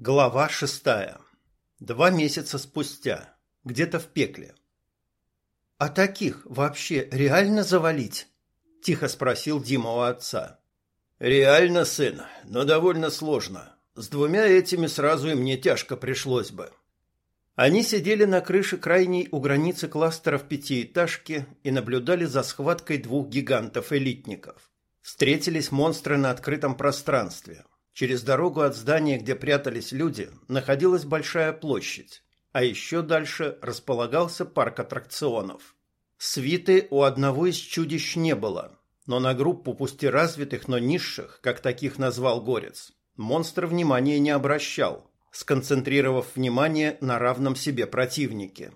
Глава шестая. Два месяца спустя. Где-то в пекле. «А таких вообще реально завалить?» – тихо спросил Дима у отца. «Реально, сын, но довольно сложно. С двумя этими сразу и мне тяжко пришлось бы». Они сидели на крыше крайней у границы кластеров пятиэтажки и наблюдали за схваткой двух гигантов-элитников. Встретились монстры на открытом пространстве – Через дорогу от здания, где прятались люди, находилась большая площадь, а еще дальше располагался парк аттракционов. Свиты у одного из чудищ не было, но на группу пусть и развитых, но низших, как таких назвал Горец, монстр внимания не обращал, сконцентрировав внимание на равном себе противнике.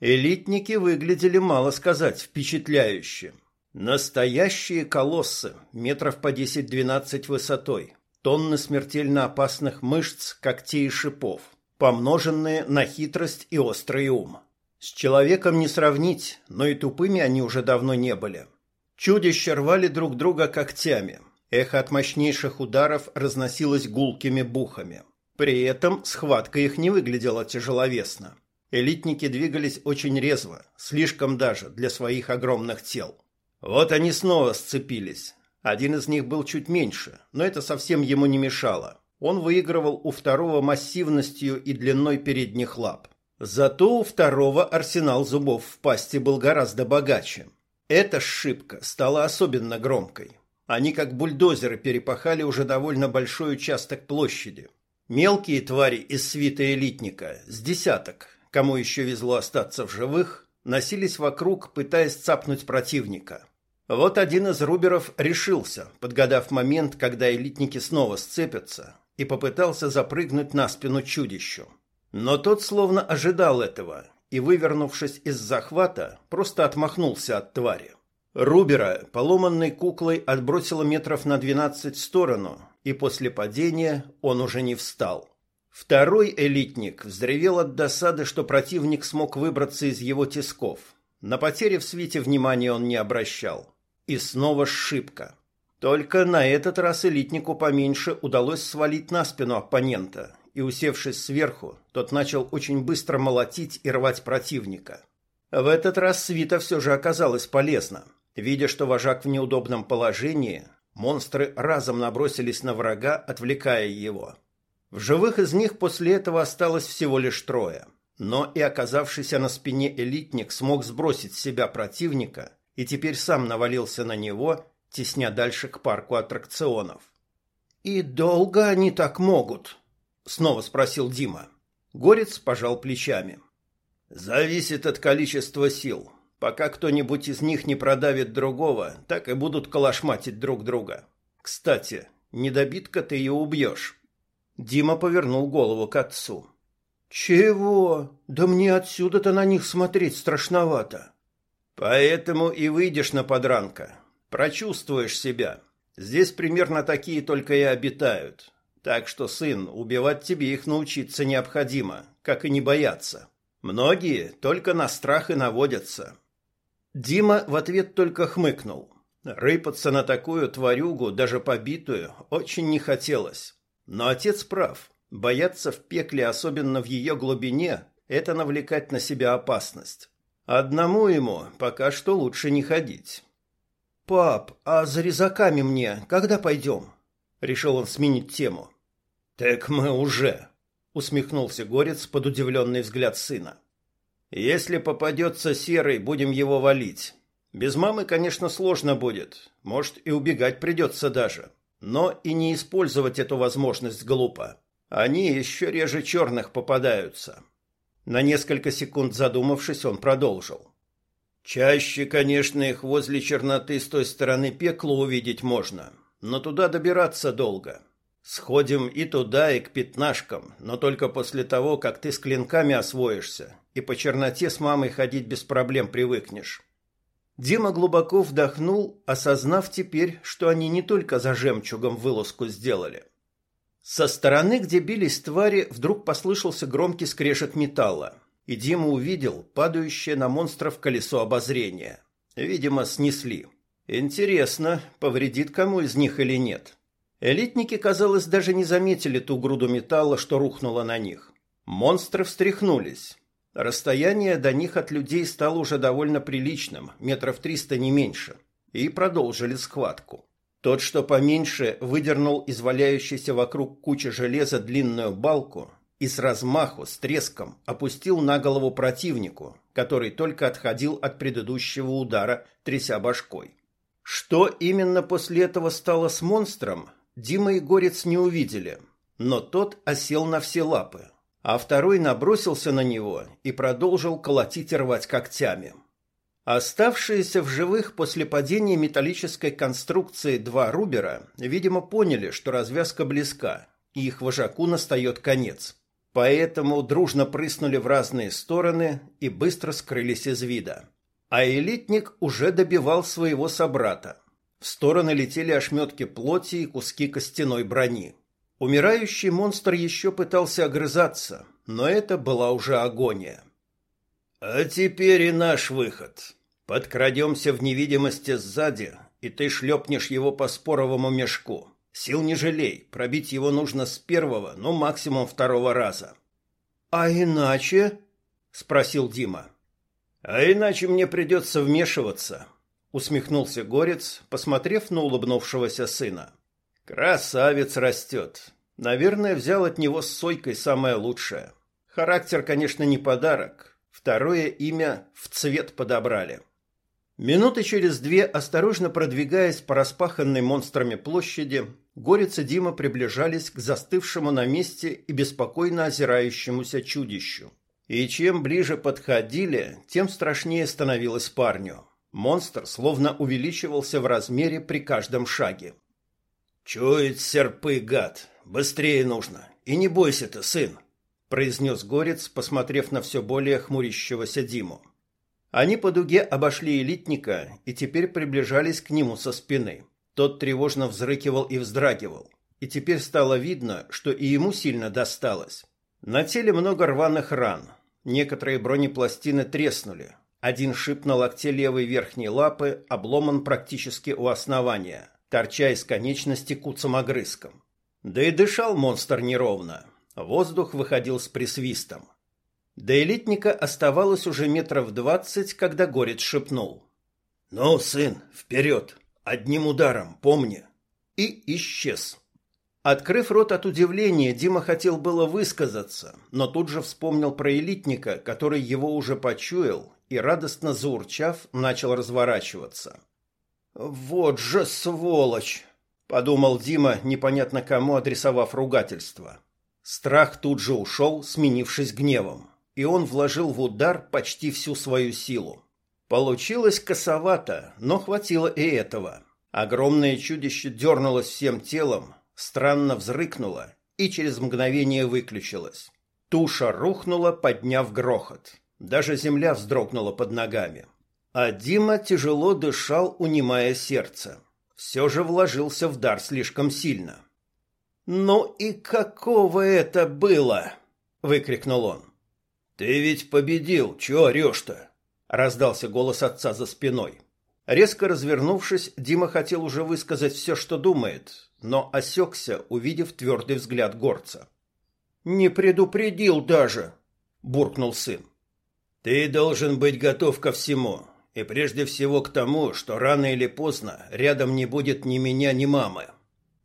Элитники выглядели, мало сказать, впечатляюще. Настоящие колоссы, метров по 10-12 высотой, тонны смертельно опасных мышц, когтей и шипов, помноженные на хитрость и острый ум. С человеком не сравнить, но и тупыми они уже давно не были. Чудища рвали друг друга когтями. Эхо от мощнейших ударов разносилось гулкими бухами. При этом схватка их не выглядела тяжеловесно. Элитники двигались очень резво, слишком даже для своих огромных тел. Вот они снова сцепились, один из них был чуть меньше, но это совсем ему не мешало. Он выигрывал у второго массивностью и длиной передних лап. Зато у второго арсенал зубов в пасти был гораздо богаче. Эта ошибка стала особенно громкой. Они как бульдозеры перепахали уже довольно большой участок площади. Мелкие твари из свита элитника, с десяток, кому еще везло остаться в живых, носились вокруг, пытаясь цапнуть противника. Вот один из руберов решился, подгадав момент, когда элитники снова сцепятся, и попытался запрыгнуть на спину чудищу. Но тот словно ожидал этого и, вывернувшись из захвата, просто отмахнулся от твари. Рубера, поломанной куклой, отбросило метров на двенадцать в сторону, и после падения он уже не встал. Второй элитник взревел от досады, что противник смог выбраться из его тисков. На потери в свете внимания он не обращал. И снова шибко. Только на этот раз элитнику поменьше удалось свалить на спину оппонента, и, усевшись сверху, тот начал очень быстро молотить и рвать противника. В этот раз свита все же оказалась полезна. Видя, что вожак в неудобном положении, монстры разом набросились на врага, отвлекая его. В живых из них после этого осталось всего лишь трое. Но и оказавшийся на спине элитник смог сбросить с себя противника и теперь сам навалился на него, тесня дальше к парку аттракционов. «И долго они так могут?» — снова спросил Дима. Горец пожал плечами. «Зависит от количества сил. Пока кто-нибудь из них не продавит другого, так и будут калашматить друг друга. Кстати, недобитка ты ее убьешь». Дима повернул голову к отцу. «Чего? Да мне отсюда-то на них смотреть страшновато». Поэтому и выйдешь на подранка. Прочувствуешь себя. Здесь примерно такие только и обитают. Так что, сын, убивать тебе их научиться необходимо, как и не бояться. Многие только на страх и наводятся. Дима в ответ только хмыкнул. Рыпаться на такую тварюгу, даже побитую, очень не хотелось. Но отец прав. Бояться в пекле, особенно в ее глубине, это навлекать на себя опасность. Одному ему пока что лучше не ходить. «Пап, а за резаками мне когда пойдем?» Решил он сменить тему. «Так мы уже», — усмехнулся Горец под удивленный взгляд сына. «Если попадется серый, будем его валить. Без мамы, конечно, сложно будет. Может, и убегать придется даже. Но и не использовать эту возможность глупо. Они еще реже черных попадаются. На несколько секунд задумавшись, он продолжил. Чаще, конечно, их возле черноты с той стороны пекла увидеть можно, но туда добираться долго. Сходим и туда, и к пятнашкам, но только после того, как ты с клинками освоишься, и по черноте с мамой ходить без проблем привыкнешь. Дима глубоко вдохнул, осознав теперь, что они не только за жемчугом вылазку сделали – со стороны, где бились твари, вдруг послышался громкий скрежет металла, и Дима увидел падающее на монстров колесо обозрения. Видимо, снесли. Интересно, повредит кому из них или нет. Элитники, казалось, даже не заметили ту груду металла, что рухнула на них. Монстры встряхнулись. Расстояние до них от людей стало уже довольно приличным, метров триста не меньше, и продолжили схватку. Тот, что поменьше, выдернул из валяющейся вокруг кучи железа длинную балку и с размаху, с треском опустил на голову противнику, который только отходил от предыдущего удара, тряся башкой. Что именно после этого стало с монстром, Дима и Горец не увидели, но тот осел на все лапы, а второй набросился на него и продолжил колотить и рвать когтями. Оставшиеся в живых после падения металлической конструкции два Рубера, видимо, поняли, что развязка близка, и их вожаку настает конец. Поэтому дружно прыснули в разные стороны и быстро скрылись из вида. А элитник уже добивал своего собрата – в стороны летели ошметки плоти и куски костяной брони. Умирающий монстр еще пытался огрызаться, но это была уже агония. «А теперь и наш выход. Подкрадемся в невидимости сзади, и ты шлепнешь его по споровому мешку. Сил не жалей, пробить его нужно с первого, ну максимум второго раза». «А иначе?» — спросил Дима. «А иначе мне придется вмешиваться, усмехнулся Горец, посмотрев на улыбнувшегося сына. Красавец растет. Наверное, взял от него с Сойкой самое лучшее. Характер, конечно, не подарок. Второе имя в цвет подобрали. Минуты через две, осторожно продвигаясь по распаханной монстрами площади, Горец и Дима приближались к застывшему на месте и беспокойно озирающемуся чудищу. И чем ближе подходили, тем страшнее становилось парню. Монстр словно увеличивался в размере при каждом шаге. «Чует серпы, гад! Быстрее нужно! И не бойся ты, сын!» — произнес Горец, посмотрев на все более хмурящегося Диму. Они по дуге обошли элитника и теперь приближались к нему со спины. Тот тревожно взрыкивал и вздрагивал. И теперь стало видно, что и ему сильно досталось. На теле много рваных ран. Некоторые бронепластины треснули, один шип на локте левой верхней лапы обломан практически у основания, торча из конечности куцом огрызком. Да и дышал монстр неровно. Воздух выходил с присвистом. До элитника оставалось уже метров двадцать, когда горец шепнул. «Ну, сын, вперед! Одним ударом, помни!» И исчез. Открыв рот от удивления, Дима хотел было высказаться, но тут же вспомнил про элитника, который его уже почуял и, радостно заурчав, начал разворачиваться. «Вот же сволочь!» — подумал Дима, непонятно кому адресовав ругательство. Страх тут же ушел, сменившись гневом, и он вложил в удар почти всю свою силу. Получилось косовато, но хватило и этого. Огромное чудище дернулось всем телом, странно взрыкнуло и через мгновение выключилось. Туша рухнула, подняв грохот. Даже земля вздрогнула под ногами. А Дима тяжело дышал, унимая сердце. Все же вложился в дар слишком сильно. «Ну и какого это было?» — выкрикнул он. «Ты ведь победил, чего орешь-то?» — раздался голос отца за спиной. Резко развернувшись, Дима хотел уже высказать все, что думает, но осекся, увидев твердый взгляд горца. «Не предупредил даже!» — буркнул сын. Ты должен быть готов ко всему, и прежде всего к тому, что рано или поздно рядом не будет ни меня, ни мамы,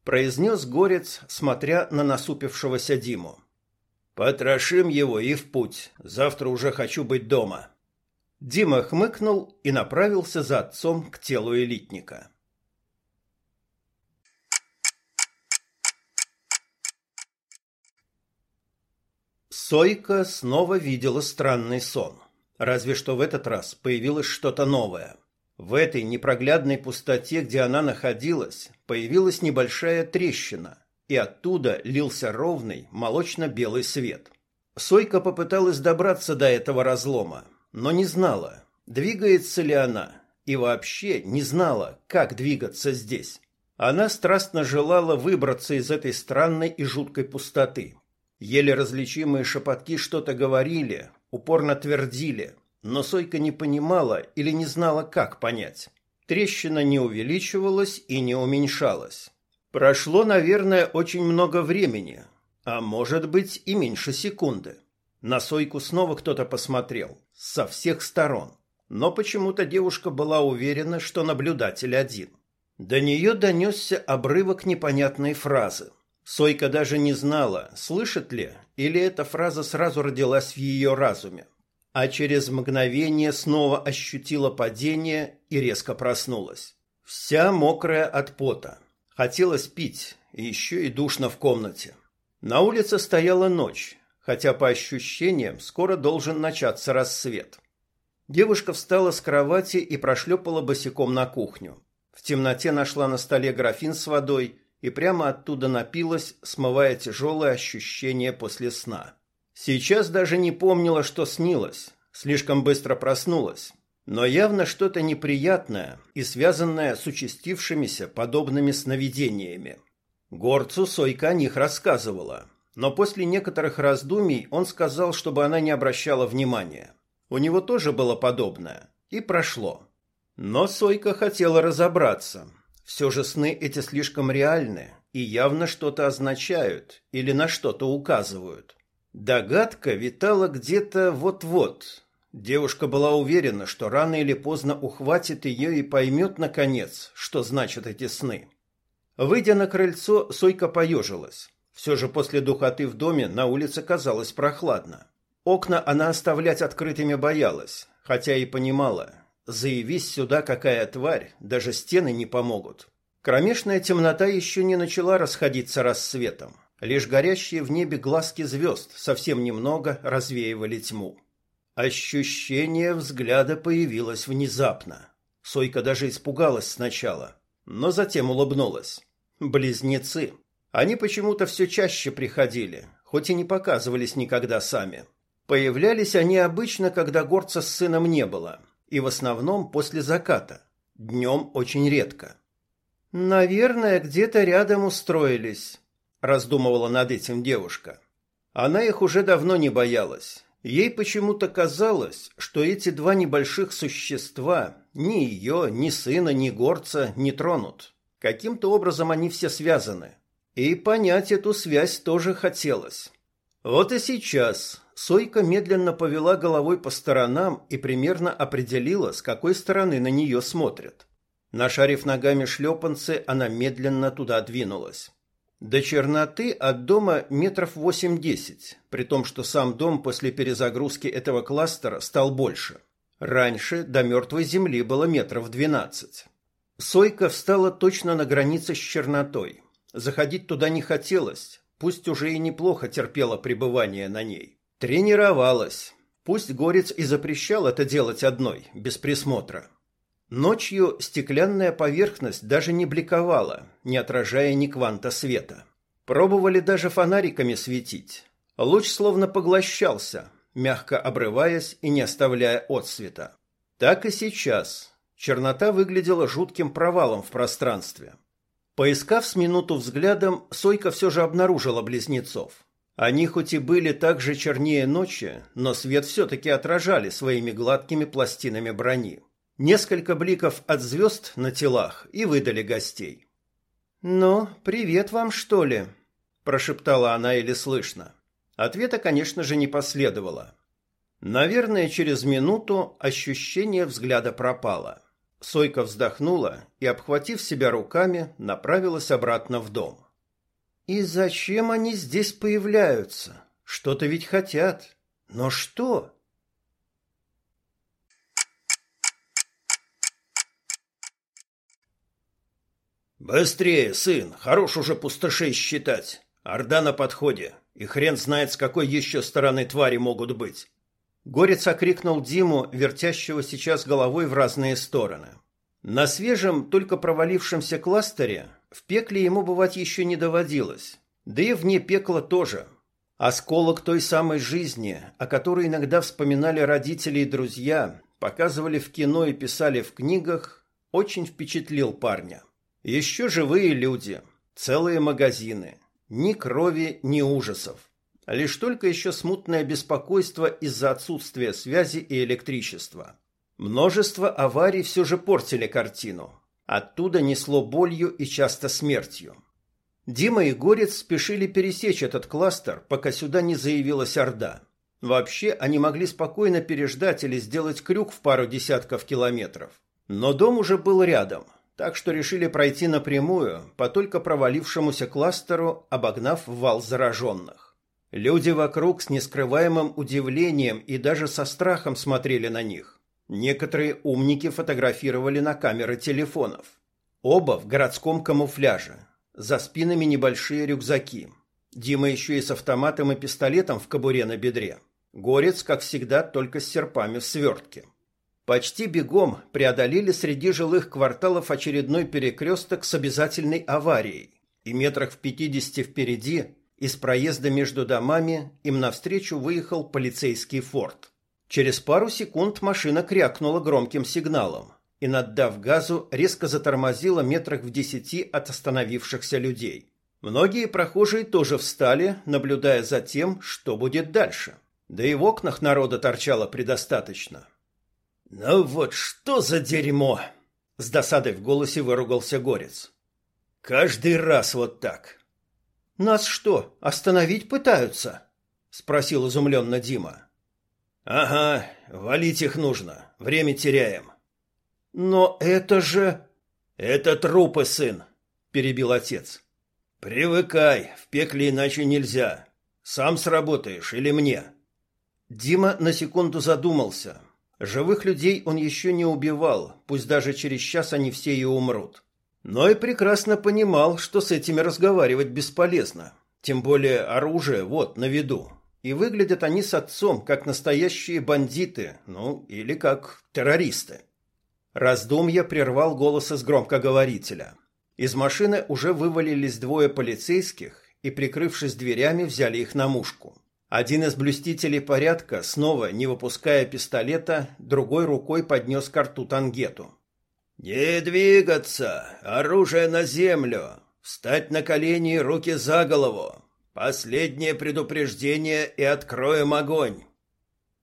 произнес горец, смотря на насупившегося Диму. Потрошим его и в путь. Завтра уже хочу быть дома. Дима хмыкнул и направился за отцом к телу элитника. Сойка снова видела странный сон. Разве что в этот раз появилось что-то новое. В этой непроглядной пустоте, где она находилась, появилась небольшая трещина, и оттуда лился ровный молочно-белый свет. Сойка попыталась добраться до этого разлома, но не знала, двигается ли она, и вообще не знала, как двигаться здесь. Она страстно желала выбраться из этой странной и жуткой пустоты. Еле различимые шепотки что-то говорили, упорно твердили, но Сойка не понимала или не знала, как понять. Трещина не увеличивалась и не уменьшалась. Прошло, наверное, очень много времени, а может быть и меньше секунды. На Сойку снова кто-то посмотрел, со всех сторон. Но почему-то девушка была уверена, что наблюдатель один. До нее донесся обрывок непонятной фразы. Сойка даже не знала, слышит ли, или эта фраза сразу родилась в ее разуме. А через мгновение снова ощутила падение и резко проснулась. Вся мокрая от пота. Хотелось пить, и еще и душно в комнате. На улице стояла ночь, хотя по ощущениям скоро должен начаться рассвет. Девушка встала с кровати и прошлепала босиком на кухню. В темноте нашла на столе графин с водой и прямо оттуда напилась, смывая тяжелое ощущение после сна. Сейчас даже не помнила, что снилось, слишком быстро проснулась но явно что-то неприятное и связанное с участившимися подобными сновидениями. Горцу Сойка о них рассказывала, но после некоторых раздумий он сказал, чтобы она не обращала внимания. У него тоже было подобное, и прошло. Но Сойка хотела разобраться. Все же сны эти слишком реальны и явно что-то означают или на что-то указывают. Догадка витала где-то вот-вот, Девушка была уверена, что рано или поздно ухватит ее и поймет, наконец, что значат эти сны. Выйдя на крыльцо, Сойка поежилась. Все же после духоты в доме на улице казалось прохладно. Окна она оставлять открытыми боялась, хотя и понимала, заявись сюда какая тварь, даже стены не помогут. Кромешная темнота еще не начала расходиться рассветом. Лишь горящие в небе глазки звезд совсем немного развеивали тьму. Ощущение взгляда появилось внезапно. Сойка даже испугалась сначала, но затем улыбнулась. Близнецы. Они почему-то все чаще приходили, хоть и не показывались никогда сами. Появлялись они обычно, когда горца с сыном не было, и в основном после заката. Днем очень редко. «Наверное, где-то рядом устроились», — раздумывала над этим девушка. Она их уже давно не боялась Ей почему-то казалось, что эти два небольших существа ни ее, ни сына, ни горца не тронут. Каким-то образом они все связаны. И понять эту связь тоже хотелось. Вот и сейчас Сойка медленно повела головой по сторонам и примерно определила, с какой стороны на нее смотрят. Нашарив ногами шлепанцы, она медленно туда двинулась. До черноты от дома метров восемь-десять, при том, что сам дом после перезагрузки этого кластера стал больше. Раньше до мертвой земли было метров двенадцать. Сойка встала точно на границе с чернотой. Заходить туда не хотелось, пусть уже и неплохо терпела пребывание на ней. Тренировалась. Пусть Горец и запрещал это делать одной, без присмотра. Ночью стеклянная поверхность даже не бликовала, не отражая ни кванта света. Пробовали даже фонариками светить. Луч словно поглощался, мягко обрываясь и не оставляя отсвета. Так и сейчас. Чернота выглядела жутким провалом в пространстве. Поискав с минуту взглядом, Сойка все же обнаружила близнецов. Они хоть и были так же чернее ночи, но свет все-таки отражали своими гладкими пластинами брони несколько бликов от звезд на телах и выдали гостей. «Ну, привет вам, что ли?» – прошептала она или слышно. Ответа, конечно же, не последовало. Наверное, через минуту ощущение взгляда пропало. Сойка вздохнула и, обхватив себя руками, направилась обратно в дом. «И зачем они здесь появляются? Что-то ведь хотят. Но что?» «Быстрее, сын! Хорош уже пустошей считать! Орда на подходе, и хрен знает, с какой еще стороны твари могут быть!» Горец окрикнул Диму, вертящего сейчас головой в разные стороны. На свежем, только провалившемся кластере в пекле ему бывать еще не доводилось, да и вне пекла тоже. Осколок той самой жизни, о которой иногда вспоминали родители и друзья, показывали в кино и писали в книгах, очень впечатлил парня. Еще живые люди, целые магазины, ни крови, ни ужасов. Лишь только еще смутное беспокойство из-за отсутствия связи и электричества. Множество аварий все же портили картину. Оттуда несло болью и часто смертью. Дима и Горец спешили пересечь этот кластер, пока сюда не заявилась Орда. Вообще, они могли спокойно переждать или сделать крюк в пару десятков километров. Но дом уже был рядом, так что решили пройти напрямую по только провалившемуся кластеру, обогнав вал зараженных. Люди вокруг с нескрываемым удивлением и даже со страхом смотрели на них. Некоторые умники фотографировали на камеры телефонов. Оба в городском камуфляже. За спинами небольшие рюкзаки. Дима еще и с автоматом и пистолетом в кобуре на бедре. Горец, как всегда, только с серпами в свертке. Почти бегом преодолели среди жилых кварталов очередной перекресток с обязательной аварией. И метрах в пятидесяти впереди, из проезда между домами, им навстречу выехал полицейский форт. Через пару секунд машина крякнула громким сигналом и, наддав газу, резко затормозила метрах в десяти от остановившихся людей. Многие прохожие тоже встали, наблюдая за тем, что будет дальше. Да и в окнах народа торчало предостаточно. «Ну вот что за дерьмо!» — с досадой в голосе выругался Горец. «Каждый раз вот так». «Нас что, остановить пытаются?» — спросил изумленно Дима. «Ага, валить их нужно. Время теряем». «Но это же...» «Это трупы, сын», — перебил отец. «Привыкай, в пекле иначе нельзя. Сам сработаешь или мне?» Дима на секунду задумался, Живых людей он еще не убивал, пусть даже через час они все и умрут. Но и прекрасно понимал, что с этими разговаривать бесполезно. Тем более оружие вот на виду. И выглядят они с отцом как настоящие бандиты, ну, или как террористы. Раздумья прервал голос из громкоговорителя. Из машины уже вывалились двое полицейских и, прикрывшись дверями, взяли их на мушку. Один из блюстителей порядка, снова не выпуская пистолета, другой рукой поднес к рту тангету. «Не двигаться! Оружие на землю! Встать на колени руки за голову! Последнее предупреждение и откроем огонь!»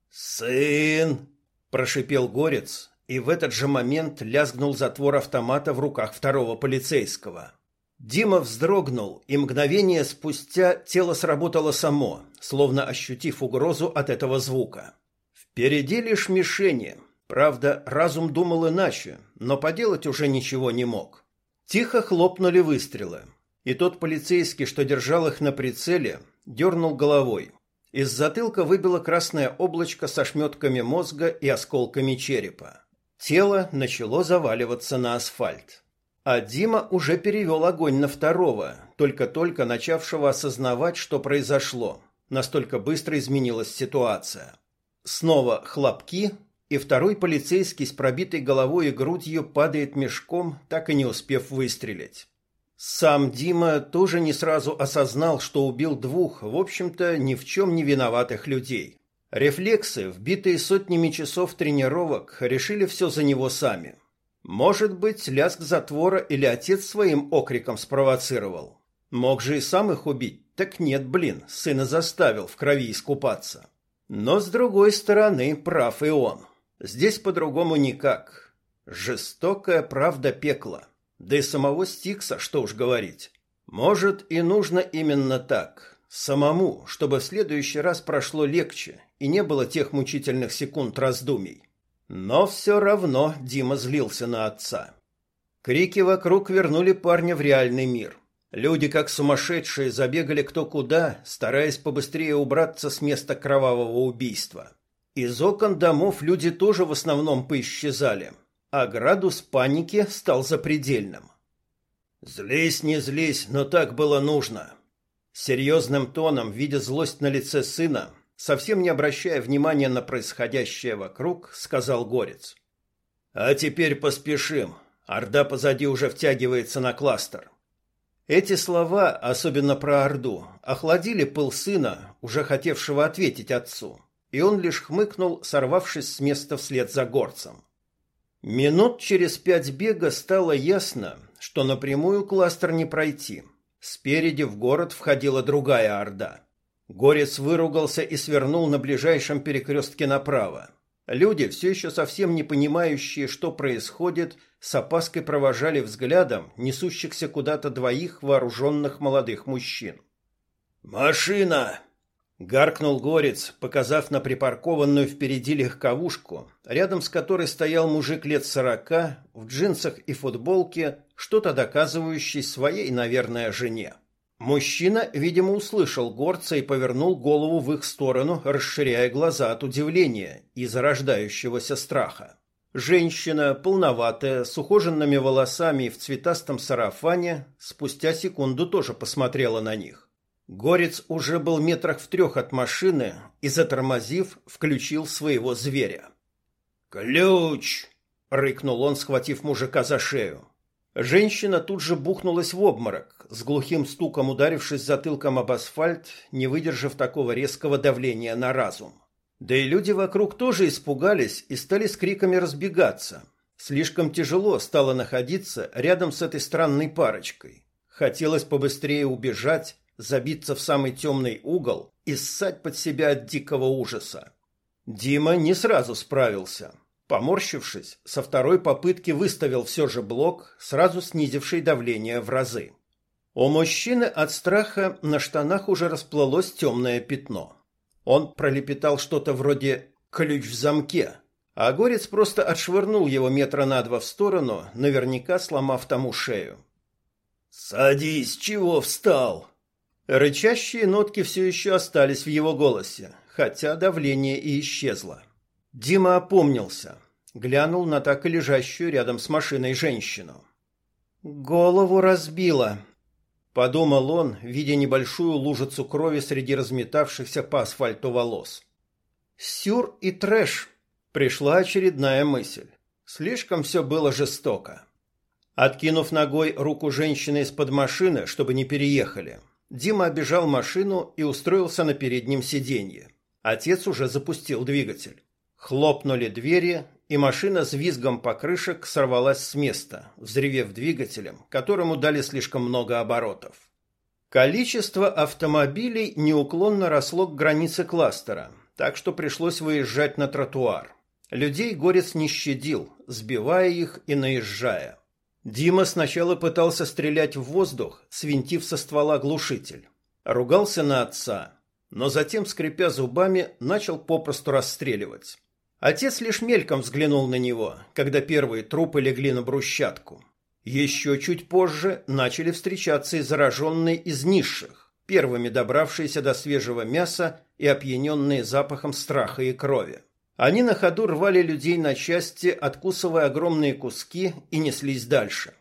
«Сын!» – прошипел горец, и в этот же момент лязгнул затвор автомата в руках второго полицейского. Дима вздрогнул, и мгновение спустя тело сработало само, словно ощутив угрозу от этого звука. Впереди лишь мишени. Правда, разум думал иначе, но поделать уже ничего не мог. Тихо хлопнули выстрелы, и тот полицейский, что держал их на прицеле, дернул головой. Из затылка выбило красное облачко со шметками мозга и осколками черепа. Тело начало заваливаться на асфальт. А Дима уже перевел огонь на второго, только-только начавшего осознавать, что произошло. Настолько быстро изменилась ситуация. Снова хлопки, и второй полицейский с пробитой головой и грудью падает мешком, так и не успев выстрелить. Сам Дима тоже не сразу осознал, что убил двух, в общем-то, ни в чем не виноватых людей. Рефлексы, вбитые сотнями часов тренировок, решили все за него сами. Может быть, лязг затвора или отец своим окриком спровоцировал. Мог же и сам их убить. Так нет, блин, сына заставил в крови искупаться. Но, с другой стороны, прав и он. Здесь по-другому никак. Жестокая правда пекла. Да и самого Стикса, что уж говорить. Может, и нужно именно так. Самому, чтобы в следующий раз прошло легче и не было тех мучительных секунд раздумий. Но все равно Дима злился на отца. Крики вокруг вернули парня в реальный мир. Люди, как сумасшедшие, забегали кто куда, стараясь побыстрее убраться с места кровавого убийства. Из окон домов люди тоже в основном поисчезали, а градус паники стал запредельным. «Злись, не злись, но так было нужно». Серьезным тоном, видя злость на лице сына, совсем не обращая внимания на происходящее вокруг, сказал Горец. «А теперь поспешим. Орда позади уже втягивается на кластер». Эти слова, особенно про Орду, охладили пыл сына, уже хотевшего ответить отцу, и он лишь хмыкнул, сорвавшись с места вслед за горцем. Минут через пять бега стало ясно, что напрямую кластер не пройти. Спереди в город входила другая Орда – Горец выругался и свернул на ближайшем перекрестке направо. Люди, все еще совсем не понимающие, что происходит, с опаской провожали взглядом несущихся куда-то двоих вооруженных молодых мужчин. «Машина!» — гаркнул Горец, показав на припаркованную впереди легковушку, рядом с которой стоял мужик лет сорока, в джинсах и футболке, что-то доказывающий своей, наверное, жене. Мужчина, видимо, услышал горца и повернул голову в их сторону, расширяя глаза от удивления и зарождающегося страха. Женщина, полноватая, с ухоженными волосами и в цветастом сарафане, спустя секунду тоже посмотрела на них. Горец уже был метрах в трех от машины и, затормозив, включил своего зверя. «Ключ!» — рыкнул он, схватив мужика за шею. Женщина тут же бухнулась в обморок, с глухим стуком ударившись затылком об асфальт, не выдержав такого резкого давления на разум. Да и люди вокруг тоже испугались и стали с криками разбегаться. Слишком тяжело стало находиться рядом с этой странной парочкой. Хотелось побыстрее убежать, забиться в самый темный угол и ссать под себя от дикого ужаса. Дима не сразу справился. Поморщившись, со второй попытки выставил все же блок, сразу снизивший давление в разы. У мужчины от страха на штанах уже расплылось темное пятно. Он пролепетал что-то вроде «ключ в замке», а Горец просто отшвырнул его метра на два в сторону, наверняка сломав тому шею. «Садись, чего встал?» Рычащие нотки все еще остались в его голосе, хотя давление и исчезло. Дима опомнился, глянул на так и лежащую рядом с машиной женщину. «Голову разбило», — подумал он, видя небольшую лужицу крови среди разметавшихся по асфальту волос. «Сюр и трэш», — пришла очередная мысль. Слишком все было жестоко. Откинув ногой руку женщины из-под машины, чтобы не переехали, Дима обежал машину и устроился на переднем сиденье. Отец уже запустил двигатель. Хлопнули двери, и машина с визгом покрышек сорвалась с места, взревев двигателем, которому дали слишком много оборотов. Количество автомобилей неуклонно росло к границе кластера, так что пришлось выезжать на тротуар. Людей горец не щадил, сбивая их и наезжая. Дима сначала пытался стрелять в воздух, свинтив со ствола глушитель. Ругался на отца, но затем, скрипя зубами, начал попросту расстреливать. Отец лишь мельком взглянул на него, когда первые трупы легли на брусчатку. Еще чуть позже начали встречаться и зараженные из низших, первыми добравшиеся до свежего мяса и опьяненные запахом страха и крови. Они на ходу рвали людей на части, откусывая огромные куски и неслись дальше.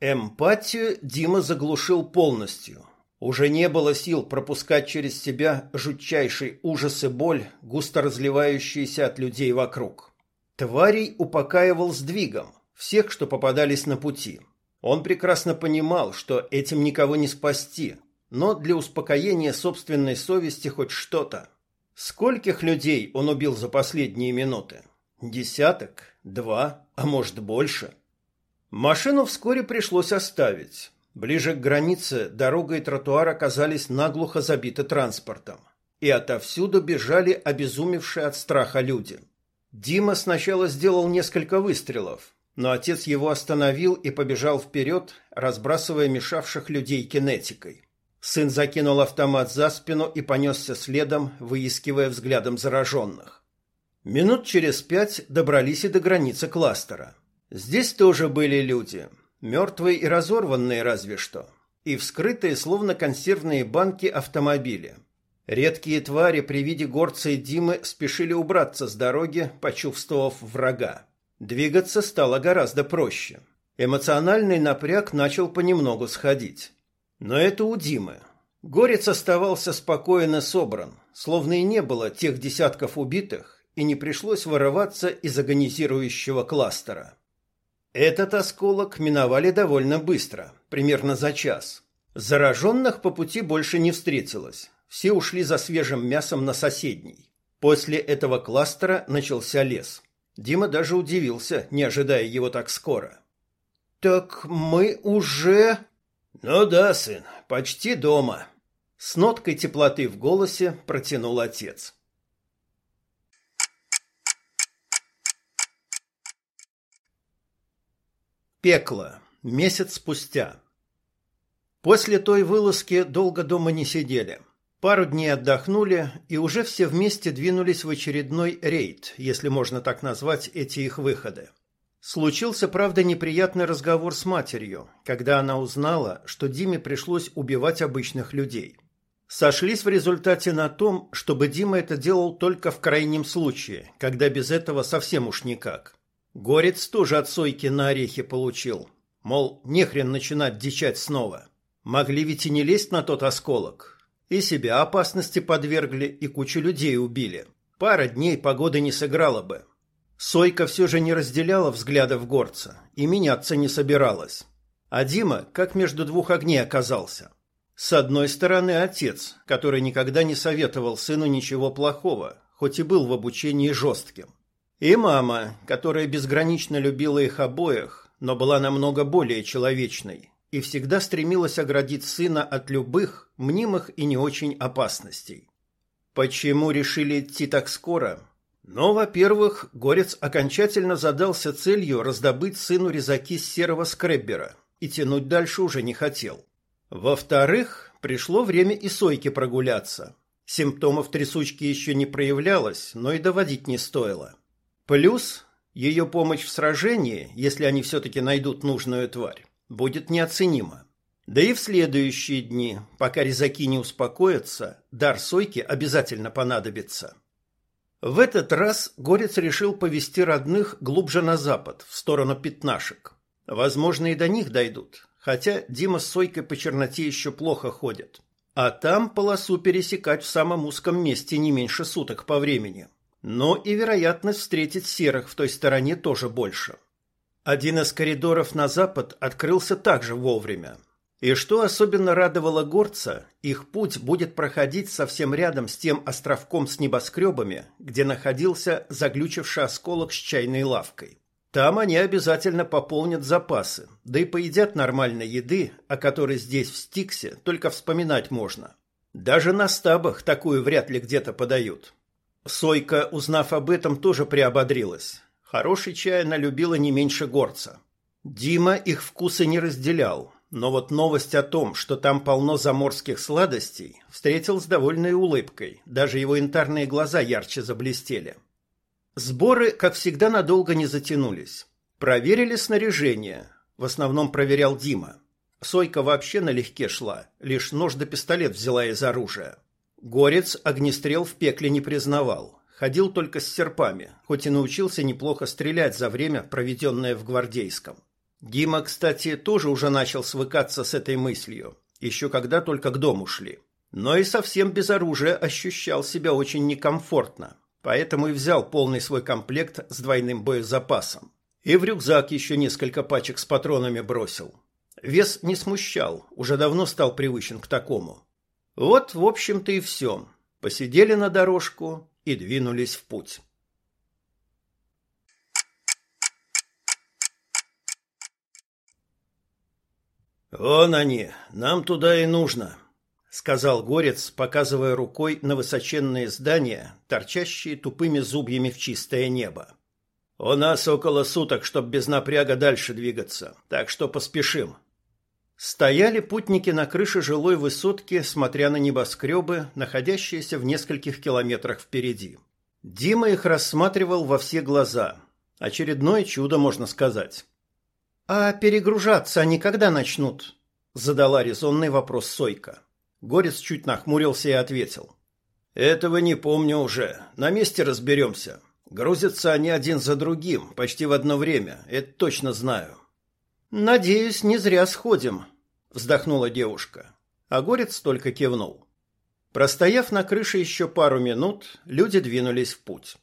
Эмпатию Дима заглушил полностью. Уже не было сил пропускать через себя жутчайший ужас и боль, густо разливающиеся от людей вокруг. Тварей упокаивал сдвигом, всех, что попадались на пути. Он прекрасно понимал, что этим никого не спасти, но для успокоения собственной совести хоть что-то. Скольких людей он убил за последние минуты? Десяток? Два? А может больше? Машину вскоре пришлось оставить. Ближе к границе дорога и тротуар оказались наглухо забиты транспортом. И отовсюду бежали обезумевшие от страха люди. Дима сначала сделал несколько выстрелов, но отец его остановил и побежал вперед, разбрасывая мешавших людей кинетикой. Сын закинул автомат за спину и понесся следом, выискивая взглядом зараженных. Минут через пять добрались и до границы кластера. Здесь тоже были люди, мертвые и разорванные разве что, и вскрытые, словно консервные банки, автомобили. Редкие твари при виде горца и Димы спешили убраться с дороги, почувствовав врага. Двигаться стало гораздо проще. Эмоциональный напряг начал понемногу сходить. Но это у Димы. Горец оставался спокоен и собран, словно и не было тех десятков убитых, и не пришлось вырываться из агонизирующего кластера. Этот осколок миновали довольно быстро, примерно за час. Зараженных по пути больше не встретилось. Все ушли за свежим мясом на соседний. После этого кластера начался лес. Дима даже удивился, не ожидая его так скоро. «Так мы уже...» «Ну да, сын, почти дома», — с ноткой теплоты в голосе протянул отец. Пекло. Месяц спустя. После той вылазки долго дома не сидели. Пару дней отдохнули, и уже все вместе двинулись в очередной рейд, если можно так назвать эти их выходы. Случился, правда, неприятный разговор с матерью, когда она узнала, что Диме пришлось убивать обычных людей. Сошлись в результате на том, чтобы Дима это делал только в крайнем случае, когда без этого совсем уж никак. Горец тоже от Сойки на орехи получил. Мол, нехрен начинать дичать снова. Могли ведь и не лезть на тот осколок. И себя опасности подвергли, и кучу людей убили. Пара дней погоды не сыграла бы. Сойка все же не разделяла взглядов горца и меняться не собиралась. А Дима как между двух огней оказался. С одной стороны отец, который никогда не советовал сыну ничего плохого, хоть и был в обучении жестким. И мама, которая безгранично любила их обоих, но была намного более человечной и всегда стремилась оградить сына от любых, мнимых и не очень опасностей. Почему решили идти так скоро? Ну, во-первых, Горец окончательно задался целью раздобыть сыну резаки с серого скреббера и тянуть дальше уже не хотел. Во-вторых, пришло время и Сойке прогуляться. Симптомов трясучки еще не проявлялось, но и доводить не стоило. Плюс ее помощь в сражении, если они все-таки найдут нужную тварь, будет неоценима. Да и в следующие дни, пока резаки не успокоятся, дар Сойки обязательно понадобится. В этот раз Горец решил повести родных глубже на запад, в сторону пятнашек. Возможно, и до них дойдут, хотя Дима с Сойкой по черноте еще плохо ходят. А там полосу пересекать в самом узком месте не меньше суток по времени но и вероятность встретить серых в той стороне тоже больше. Один из коридоров на запад открылся также вовремя. И что особенно радовало горца, их путь будет проходить совсем рядом с тем островком с небоскребами, где находился заглючивший осколок с чайной лавкой. Там они обязательно пополнят запасы, да и поедят нормальной еды, о которой здесь в Стиксе только вспоминать можно. Даже на стабах такую вряд ли где-то подают. Сойка, узнав об этом, тоже приободрилась. Хороший чай она любила не меньше горца. Дима их вкусы не разделял, но вот новость о том, что там полно заморских сладостей, встретил с довольной улыбкой, даже его янтарные глаза ярче заблестели. Сборы, как всегда, надолго не затянулись. Проверили снаряжение, в основном проверял Дима. Сойка вообще налегке шла, лишь нож да пистолет взяла из оружия. Горец огнестрел в пекле не признавал. Ходил только с серпами, хоть и научился неплохо стрелять за время, проведенное в гвардейском. Дима, кстати, тоже уже начал свыкаться с этой мыслью, еще когда только к дому шли. Но и совсем без оружия ощущал себя очень некомфортно, поэтому и взял полный свой комплект с двойным боезапасом. И в рюкзак еще несколько пачек с патронами бросил. Вес не смущал, уже давно стал привычен к такому. Вот, в общем-то, и все. Посидели на дорожку и двинулись в путь. «Вон они, нам туда и нужно», — сказал Горец, показывая рукой на высоченные здания, торчащие тупыми зубьями в чистое небо. «У нас около суток, чтоб без напряга дальше двигаться, так что поспешим». Стояли путники на крыше жилой высотки, смотря на небоскребы, находящиеся в нескольких километрах впереди. Дима их рассматривал во все глаза. Очередное чудо, можно сказать. «А перегружаться они когда начнут?» – задала резонный вопрос Сойка. Горец чуть нахмурился и ответил. «Этого не помню уже. На месте разберемся. Грузятся они один за другим, почти в одно время, это точно знаю». «Надеюсь, не зря сходим», вздохнула девушка. А горец только кивнул. Простояв на крыше еще пару минут, люди двинулись в путь.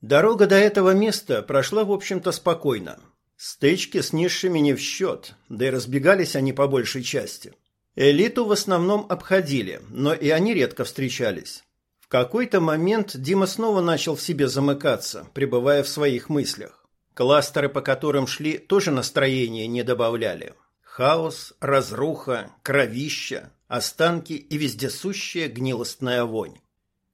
Дорога до этого места прошла, в общем-то, спокойно. Стычки с низшими не в счет, да и разбегались они по большей части. Элиту в основном обходили, но и они редко встречались. В какой-то момент Дима снова начал в себе замыкаться, пребывая в своих мыслях. Кластеры, по которым шли, тоже настроение не добавляли. Хаос, разруха, кровища, останки и вездесущая гнилостная вонь.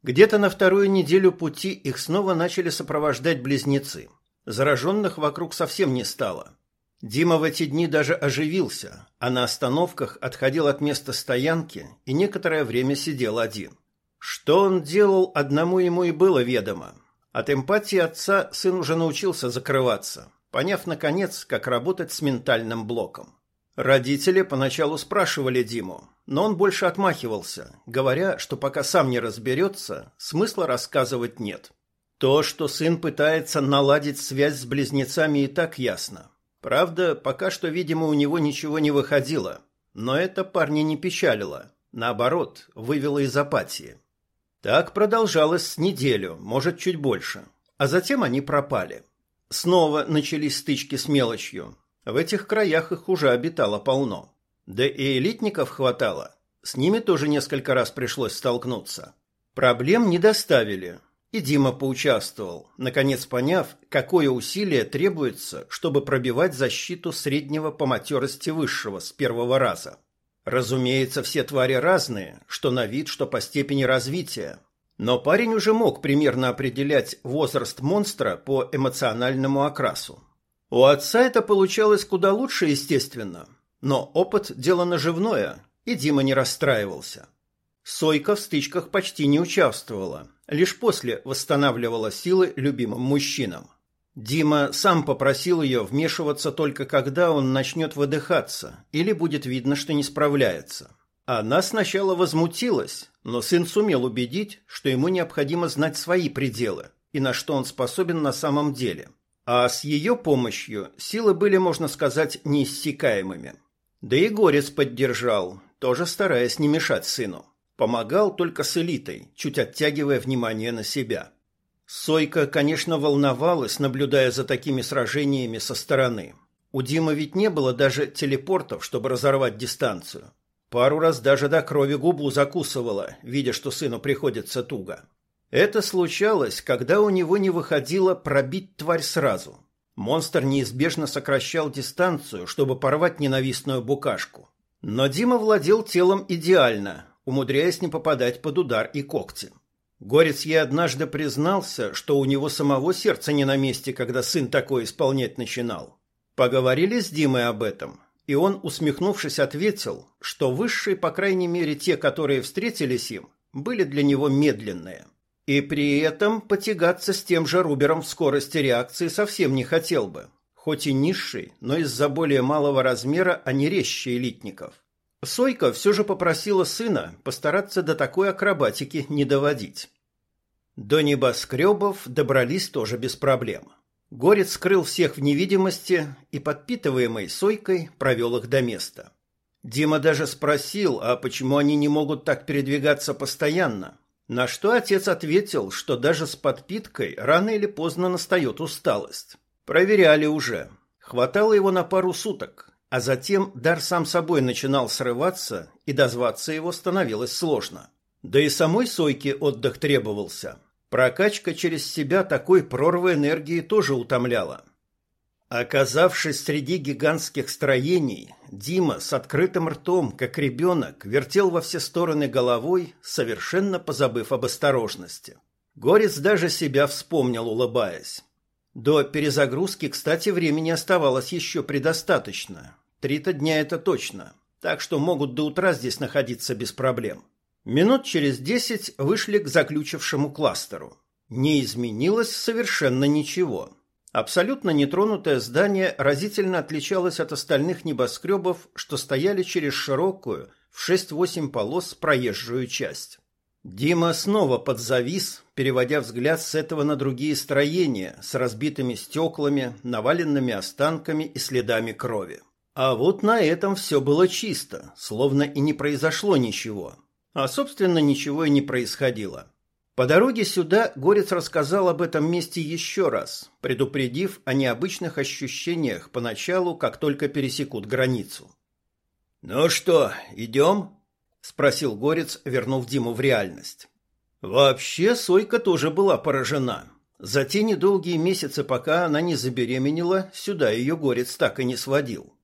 Где-то на вторую неделю пути их снова начали сопровождать близнецы. Зараженных вокруг совсем не стало. Дима в эти дни даже оживился, а на остановках отходил от места стоянки и некоторое время сидел один. Что он делал, одному ему и было ведомо. От эмпатии отца сын уже научился закрываться, поняв, наконец, как работать с ментальным блоком. Родители поначалу спрашивали Диму, но он больше отмахивался, говоря, что пока сам не разберется, смысла рассказывать нет. То, что сын пытается наладить связь с близнецами, и так ясно. Правда, пока что, видимо, у него ничего не выходило, но это парня не печалило, наоборот, вывело из апатии. Так продолжалось с неделю, может, чуть больше, а затем они пропали. Снова начались стычки с мелочью. В этих краях их уже обитало полно. Да и элитников хватало. С ними тоже несколько раз пришлось столкнуться. Проблем не доставили. И Дима поучаствовал, наконец поняв, какое усилие требуется, чтобы пробивать защиту среднего по матерости высшего с первого раза. Разумеется, все твари разные, что на вид, что по степени развития. Но парень уже мог примерно определять возраст монстра по эмоциональному окрасу. У отца это получалось куда лучше, естественно, но опыт – дело наживное, и Дима не расстраивался. Сойка в стычках почти не участвовала, лишь после восстанавливала силы любимым мужчинам. Дима сам попросил ее вмешиваться только когда он начнет выдыхаться или будет видно, что не справляется. Она сначала возмутилась, но сын сумел убедить, что ему необходимо знать свои пределы и на что он способен на самом деле. А с ее помощью силы были, можно сказать, неиссякаемыми. Да и Горец поддержал, тоже стараясь не мешать сыну. Помогал только с элитой, чуть оттягивая внимание на себя. Сойка, конечно, волновалась, наблюдая за такими сражениями со стороны. У Димы ведь не было даже телепортов, чтобы разорвать дистанцию. Пару раз даже до крови губу закусывала, видя, что сыну приходится туго. Это случалось, когда у него не выходило пробить тварь сразу. Монстр неизбежно сокращал дистанцию, чтобы порвать ненавистную букашку. Но Дима владел телом идеально, умудряясь не попадать под удар и когти. Горец ей однажды признался, что у него самого сердце не на месте, когда сын такое исполнять начинал. Поговорили с Димой об этом, и он, усмехнувшись, ответил, что высшие, по крайней мере те, которые встретились им, были для него медленные. И при этом потягаться с тем же Рубером в скорости реакции совсем не хотел бы. Хоть и низший, но из-за более малого размера, а не резче элитников. Сойка все же попросила сына постараться до такой акробатики не доводить. До небоскребов добрались тоже без проблем. Горец скрыл всех в невидимости и, подпитываемой Сойкой, провел их до места. Дима даже спросил, а почему они не могут так передвигаться постоянно, на что отец ответил, что даже с подпиткой рано или поздно настает усталость. Проверяли уже. Хватало его на пару суток, а затем дар сам собой начинал срываться, и дозваться его становилось сложно. Да и самой Сойке отдых требовался. Прокачка через себя такой прорвы энергии тоже утомляла. Оказавшись среди гигантских строений, Дима с открытым ртом, как ребенок, вертел во все стороны головой, совершенно позабыв об осторожности. Горец даже себя вспомнил, улыбаясь. До перезагрузки, кстати, времени оставалось еще предостаточно. Три-то дня это точно, так что могут до утра здесь находиться без проблем. Минут через десять вышли к заключившему кластеру. Не изменилось совершенно ничего. Абсолютно нетронутое здание разительно отличалось от остальных небоскребов, что стояли через широкую, в 6-8 полос проезжую часть. Дима снова подзавис, переводя взгляд с этого на другие строения с разбитыми стеклами, наваленными останками и следами крови. А вот на этом все было чисто, словно и не произошло ничего. А, собственно, ничего и не происходило. По дороге сюда Горец рассказал об этом месте еще раз, предупредив о необычных ощущениях поначалу, как только пересекут границу. «Ну что, идем?» – спросил Горец, вернув Диму в реальность. Вообще, Сойка тоже была поражена. За те недолгие месяцы, пока она не забеременела, сюда ее Горец так и не сводил.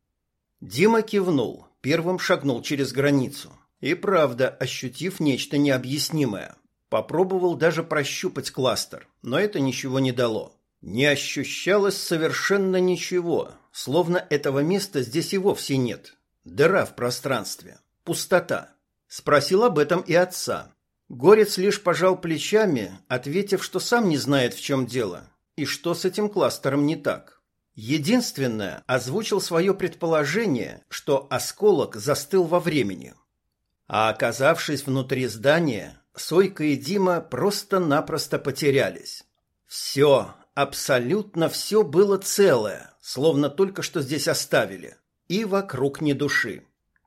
Дима кивнул, первым шагнул через границу. И правда, ощутив нечто необъяснимое – Попробовал даже прощупать кластер, но это ничего не дало. Не ощущалось совершенно ничего, словно этого места здесь и вовсе нет. Дыра в пространстве, пустота. Спросил об этом и отца. Горец лишь пожал плечами, ответив, что сам не знает, в чем дело, и что с этим кластером не так. Единственное, озвучил свое предположение, что осколок застыл во времени. А оказавшись внутри здания, Сойка и Дима просто-напросто потерялись. Все, абсолютно все было целое, словно только что здесь оставили, и вокруг ни души.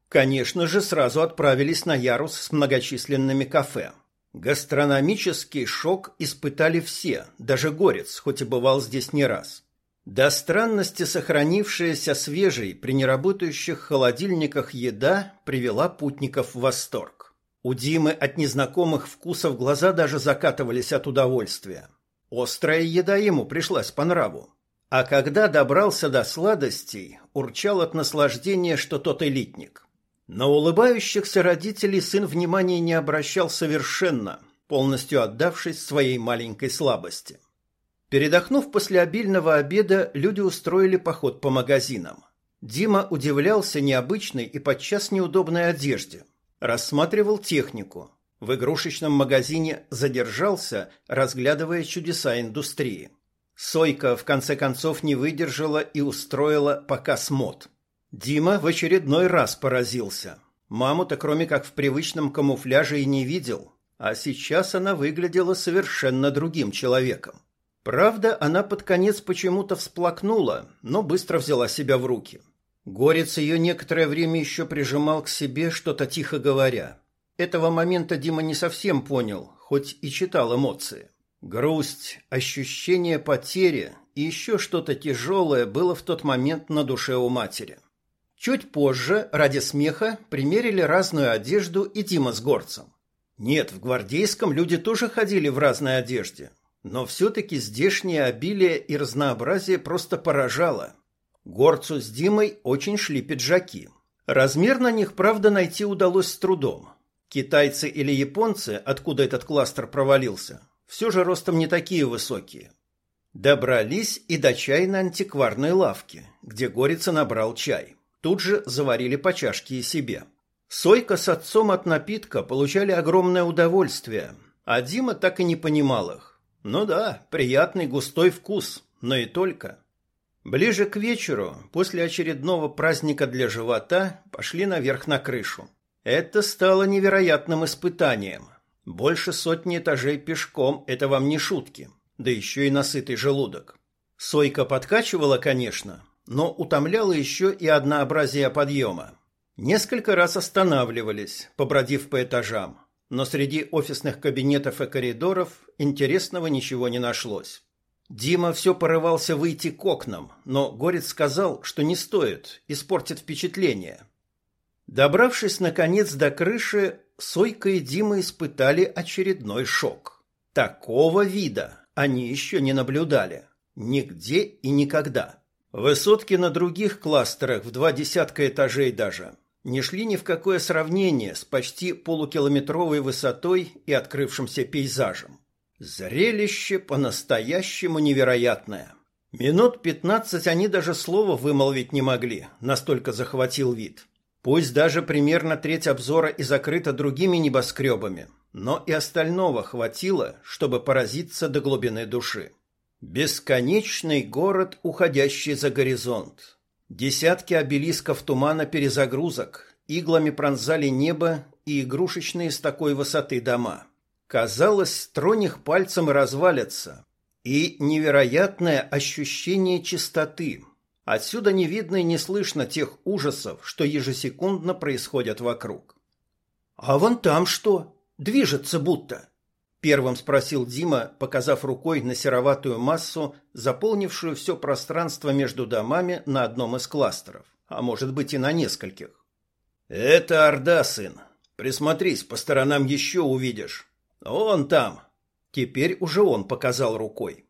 Конечно же, сразу отправились на ярус с многочисленными кафе. Гастрономический шок испытали все, даже Горец, хоть и бывал здесь не раз. До странности сохранившаяся свежей при неработающих холодильниках еда привела путников в восторг. У Димы от незнакомых вкусов глаза даже закатывались от удовольствия. Острая еда ему пришлась по нраву. А когда добрался до сладостей, урчал от наслаждения, что тот элитник. На улыбающихся родителей сын внимания не обращал совершенно, полностью отдавшись своей маленькой слабости. Передохнув после обильного обеда, люди устроили поход по магазинам. Дима удивлялся необычной и подчас неудобной одежде. Рассматривал технику. В игрушечном магазине задержался, разглядывая чудеса индустрии. Сойка в конце концов не выдержала и устроила показ мод. Дима в очередной раз поразился. Маму-то кроме как в привычном камуфляже и не видел, а сейчас она выглядела совершенно другим человеком. Правда, она под конец почему-то всплакнула, но быстро взяла себя в руки. Горец ее некоторое время еще прижимал к себе, что-то тихо говоря. Этого момента Дима не совсем понял, хоть и читал эмоции. Грусть, ощущение потери и еще что-то тяжелое было в тот момент на душе у матери. Чуть позже, ради смеха, примерили разную одежду и Дима с горцем. Нет, в гвардейском люди тоже ходили в разной одежде, но все-таки здешнее обилие и разнообразие просто поражало. Горцу с Димой очень шли пиджаки. Размер на них, правда, найти удалось с трудом. Китайцы или японцы, откуда этот кластер провалился, все же ростом не такие высокие. Добрались и до чайной антикварной лавки, где Горица набрал чай. Тут же заварили по чашке и себе. Сойка с отцом от напитка получали огромное удовольствие, а Дима так и не понимал их. Ну да, приятный густой вкус, но и только. Ближе к вечеру, после очередного праздника для живота, пошли наверх на крышу. Это стало невероятным испытанием. Больше сотни этажей пешком – это вам не шутки, да еще и насытый желудок. Сойка подкачивала, конечно, но утомляла еще и однообразие подъема. Несколько раз останавливались, побродив по этажам но среди офисных кабинетов и коридоров интересного ничего не нашлось. Дима все порывался выйти к окнам, но Горец сказал, что не стоит, испортит впечатление. Добравшись, наконец, до крыши, Сойка и Дима испытали очередной шок. Такого вида они еще не наблюдали. Нигде и никогда. Высотки на других кластерах в два десятка этажей даже не шли ни в какое сравнение с почти полукилометровой высотой и открывшимся пейзажем. Зрелище по-настоящему невероятное. Минут пятнадцать они даже слова вымолвить не могли, настолько захватил вид. Пусть даже примерно треть обзора и закрыта другими небоскребами, но и остального хватило, чтобы поразиться до глубины души. Бесконечный город, уходящий за горизонт, Десятки обелисков тумана перезагрузок иглами пронзали небо и игрушечные с такой высоты дома. Казалось, тронь пальцем и развалятся. И невероятное ощущение чистоты. Отсюда не видно и не слышно тех ужасов, что ежесекундно происходят вокруг. «А вон там что? Движется будто!» Первым спросил Дима, показав рукой на сероватую массу, заполнившую все пространство между домами на одном из кластеров, а может быть и на нескольких. «Это Орда, сын. Присмотрись, по сторонам еще увидишь. Он там». Теперь уже он показал рукой.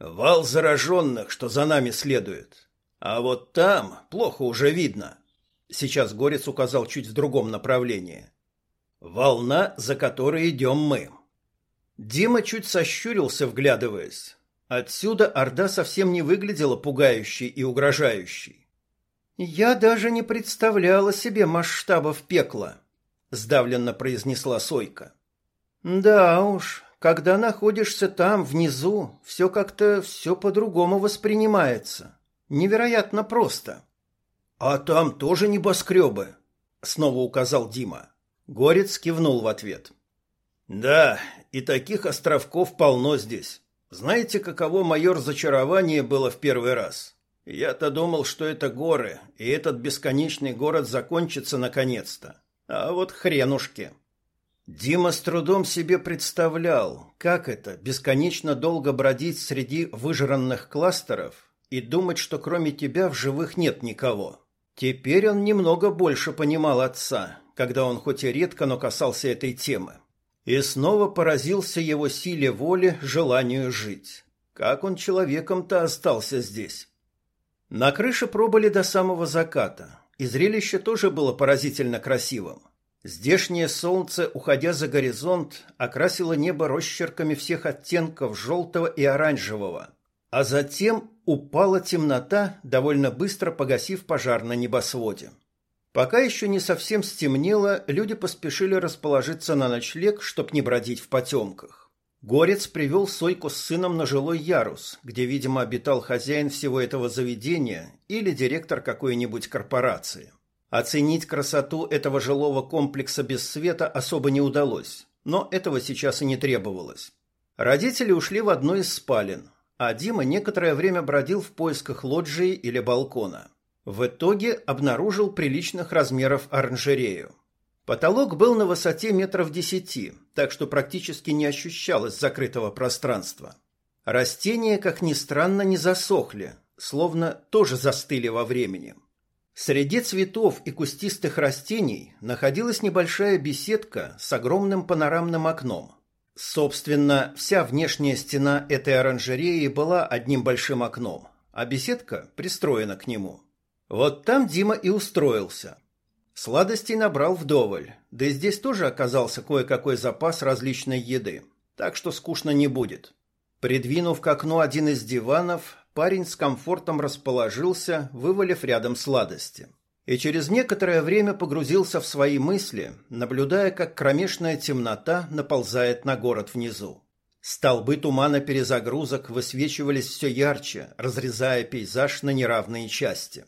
«Вал зараженных, что за нами следует. А вот там плохо уже видно». Сейчас Горец указал чуть в другом направлении. «Волна, за которой идем мы». Дима чуть сощурился, вглядываясь. Отсюда Орда совсем не выглядела пугающей и угрожающей. «Я даже не представляла себе масштабов пекла», — сдавленно произнесла Сойка. «Да уж, когда находишься там, внизу, все как-то все по-другому воспринимается. Невероятно просто». «А там тоже небоскребы», — снова указал Дима. Горец кивнул в ответ. «Да, и таких островков полно здесь. Знаете, каково мое разочарование было в первый раз? Я-то думал, что это горы, и этот бесконечный город закончится наконец-то. А вот хренушки». Дима с трудом себе представлял, как это бесконечно долго бродить среди выжранных кластеров и думать, что кроме тебя в живых нет никого. Теперь он немного больше понимал отца, когда он хоть и редко, но касался этой темы. И снова поразился его силе воли, желанию жить. Как он человеком-то остался здесь? На крыше пробыли до самого заката, и зрелище тоже было поразительно красивым. Здешнее солнце, уходя за горизонт, окрасило небо росчерками всех оттенков желтого и оранжевого, а затем упала темнота, довольно быстро погасив пожар на небосводе. Пока еще не совсем стемнело, люди поспешили расположиться на ночлег, чтоб не бродить в потемках. Горец привел Сойку с сыном на жилой ярус, где, видимо, обитал хозяин всего этого заведения или директор какой-нибудь корпорации. Оценить красоту этого жилого комплекса без света особо не удалось, но этого сейчас и не требовалось. Родители ушли в одну из спален, а Дима некоторое время бродил в поисках лоджии или балкона. В итоге обнаружил приличных размеров оранжерею. Потолок был на высоте метров десяти, так что практически не ощущалось закрытого пространства. Растения, как ни странно, не засохли, словно тоже застыли во времени. Среди цветов и кустистых растений находилась небольшая беседка с огромным панорамным окном. Собственно, вся внешняя стена этой оранжереи была одним большим окном, а беседка пристроена к нему. Вот там Дима и устроился. Сладостей набрал вдоволь, да и здесь тоже оказался кое-какой запас различной еды, так что скучно не будет. Придвинув к окну один из диванов, парень с комфортом расположился, вывалив рядом сладости. И через некоторое время погрузился в свои мысли, наблюдая, как кромешная темнота наползает на город внизу. Столбы тумана перезагрузок высвечивались все ярче, разрезая пейзаж на неравные части.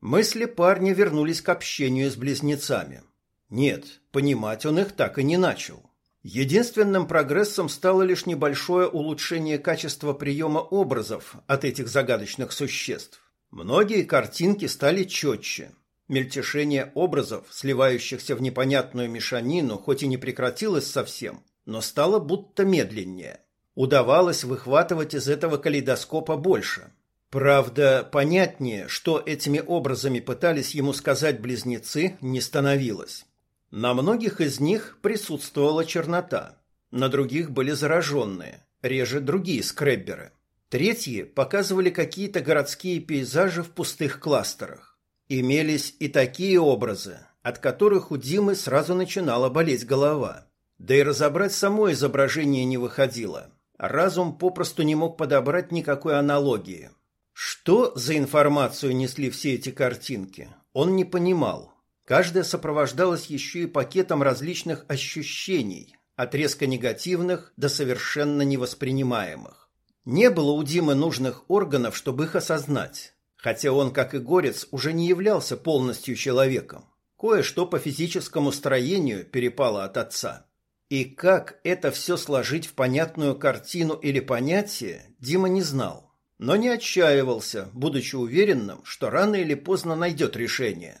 Мысли парня вернулись к общению с близнецами. Нет, понимать он их так и не начал. Единственным прогрессом стало лишь небольшое улучшение качества приема образов от этих загадочных существ. Многие картинки стали четче. Мельтешение образов, сливающихся в непонятную мешанину, хоть и не прекратилось совсем, но стало будто медленнее. Удавалось выхватывать из этого калейдоскопа больше. Правда, понятнее, что этими образами пытались ему сказать близнецы, не становилось. На многих из них присутствовала чернота, на других были зараженные, реже другие скребберы. Третьи показывали какие-то городские пейзажи в пустых кластерах. Имелись и такие образы, от которых у Димы сразу начинала болеть голова. Да и разобрать само изображение не выходило. Разум попросту не мог подобрать никакой аналогии. Что за информацию несли все эти картинки, он не понимал. Каждая сопровождалась еще и пакетом различных ощущений, от резко негативных до совершенно невоспринимаемых. Не было у Димы нужных органов, чтобы их осознать, хотя он, как и Горец, уже не являлся полностью человеком. Кое-что по физическому строению перепало от отца. И как это все сложить в понятную картину или понятие, Дима не знал, но не отчаивался, будучи уверенным, что рано или поздно найдет решение.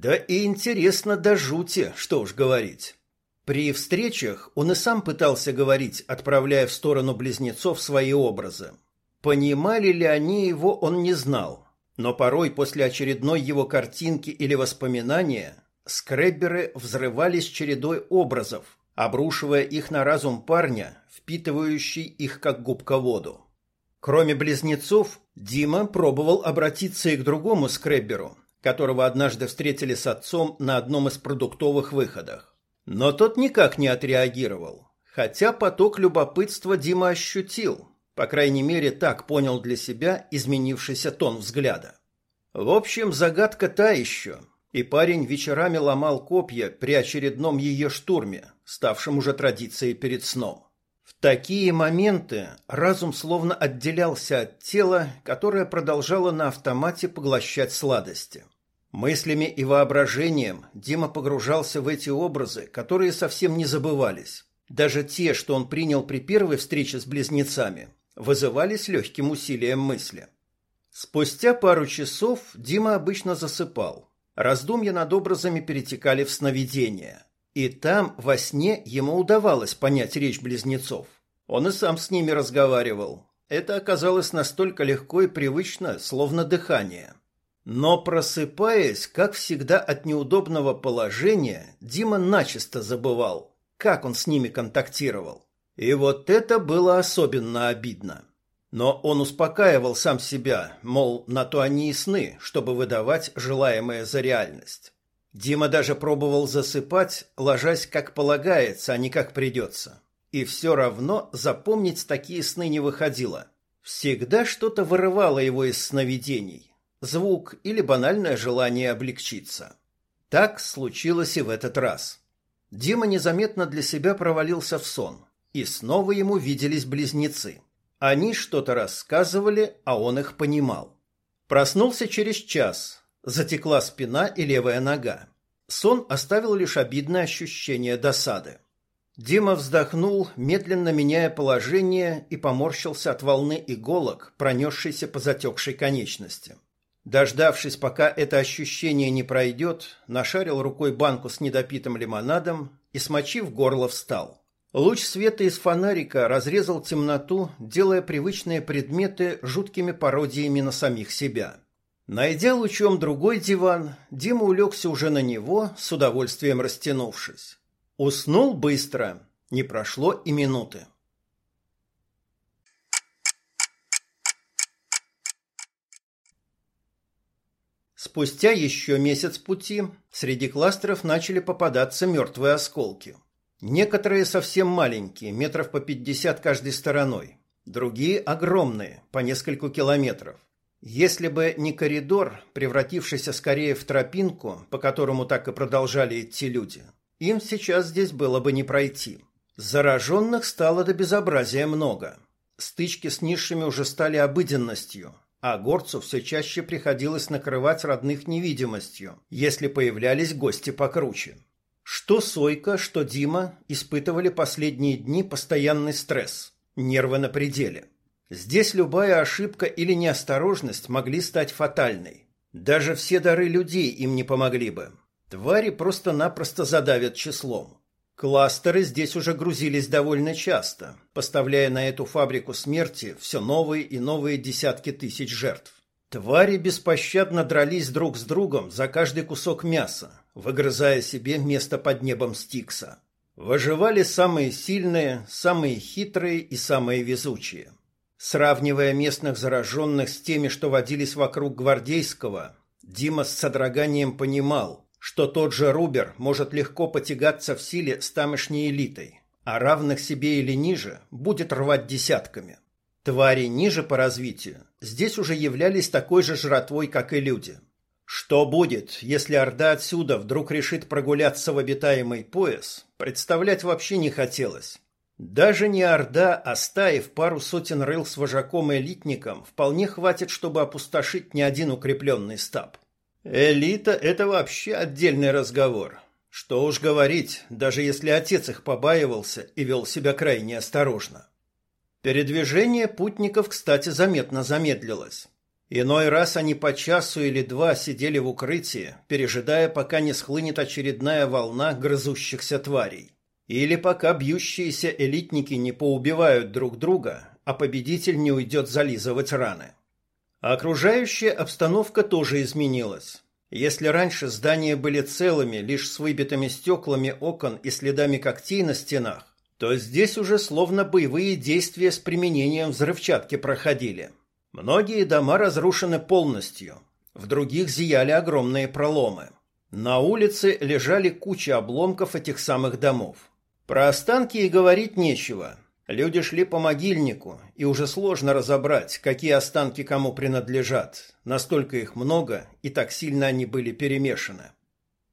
Да и интересно до жути, что уж говорить. При встречах он и сам пытался говорить, отправляя в сторону близнецов свои образы. Понимали ли они его, он не знал. Но порой после очередной его картинки или воспоминания скребберы взрывались чередой образов, обрушивая их на разум парня, впитывающий их как губка воду. Кроме близнецов, Дима пробовал обратиться и к другому скребберу, которого однажды встретили с отцом на одном из продуктовых выходах. Но тот никак не отреагировал, хотя поток любопытства Дима ощутил, По крайней мере, так понял для себя изменившийся тон взгляда. В общем, загадка та еще, и парень вечерами ломал копья при очередном ее штурме, ставшем уже традицией перед сном. Такие моменты разум словно отделялся от тела, которое продолжало на автомате поглощать сладости. Мыслями и воображением Дима погружался в эти образы, которые совсем не забывались. Даже те, что он принял при первой встрече с близнецами, вызывались легким усилием мысли. Спустя пару часов Дима обычно засыпал. Раздумья над образами перетекали в сновидения. И там, во сне, ему удавалось понять речь близнецов. Он и сам с ними разговаривал. Это оказалось настолько легко и привычно, словно дыхание. Но просыпаясь, как всегда от неудобного положения, Дима начисто забывал, как он с ними контактировал. И вот это было особенно обидно. Но он успокаивал сам себя, мол, на то они и сны, чтобы выдавать желаемое за реальность. Дима даже пробовал засыпать, ложась как полагается, а не как придется. И все равно запомнить такие сны не выходило. Всегда что-то вырывало его из сновидений. Звук или банальное желание облегчиться. Так случилось и в этот раз. Дима незаметно для себя провалился в сон. И снова ему виделись близнецы. Они что-то рассказывали, а он их понимал. Проснулся через час, Затекла спина и левая нога. Сон оставил лишь обидное ощущение досады. Дима вздохнул, медленно меняя положение, и поморщился от волны иголок, пронесшейся по затекшей конечности. Дождавшись, пока это ощущение не пройдет, нашарил рукой банку с недопитым лимонадом и, смочив горло, встал. Луч света из фонарика разрезал темноту, делая привычные предметы жуткими пародиями на самих себя. Найдя лучом другой диван, Дима улегся уже на него, с удовольствием растянувшись. Уснул быстро, не прошло и минуты. Спустя еще месяц пути среди кластеров начали попадаться мертвые осколки. Некоторые совсем маленькие, метров по пятьдесят каждой стороной, другие огромные, по нескольку километров. Если бы не коридор, превратившийся скорее в тропинку, по которому так и продолжали идти люди, им сейчас здесь было бы не пройти. Зараженных стало до безобразия много. Стычки с низшими уже стали обыденностью, а горцу все чаще приходилось накрывать родных невидимостью, если появлялись гости покруче. Что Сойка, что Дима испытывали последние дни постоянный стресс, нервы на пределе – Здесь любая ошибка или неосторожность могли стать фатальной. Даже все дары людей им не помогли бы. Твари просто-напросто задавят числом. Кластеры здесь уже грузились довольно часто, поставляя на эту фабрику смерти все новые и новые десятки тысяч жертв. Твари беспощадно дрались друг с другом за каждый кусок мяса, выгрызая себе место под небом Стикса. Выживали самые сильные, самые хитрые и самые везучие. Сравнивая местных зараженных с теми, что водились вокруг Гвардейского, Дима с содроганием понимал, что тот же Рубер может легко потягаться в силе с тамошней элитой, а равных себе или ниже будет рвать десятками. Твари ниже по развитию здесь уже являлись такой же жратвой, как и люди. Что будет, если Орда отсюда вдруг решит прогуляться в обитаемый пояс, представлять вообще не хотелось. Даже не орда, а стаи в пару сотен рыл с вожаком элитником вполне хватит, чтобы опустошить не один укрепленный стаб. Элита – это вообще отдельный разговор. Что уж говорить, даже если отец их побаивался и вел себя крайне осторожно. Передвижение путников, кстати, заметно замедлилось. Иной раз они по часу или два сидели в укрытии, пережидая, пока не схлынет очередная волна грызущихся тварей. Или пока бьющиеся элитники не поубивают друг друга, а победитель не уйдет зализывать раны. Окружающая обстановка тоже изменилась. Если раньше здания были целыми, лишь с выбитыми стеклами окон и следами когтей на стенах, то здесь уже словно боевые действия с применением взрывчатки проходили. Многие дома разрушены полностью, в других зияли огромные проломы. На улице лежали куча обломков этих самых домов. Про останки и говорить нечего. Люди шли по могильнику, и уже сложно разобрать, какие останки кому принадлежат. Настолько их много, и так сильно они были перемешаны.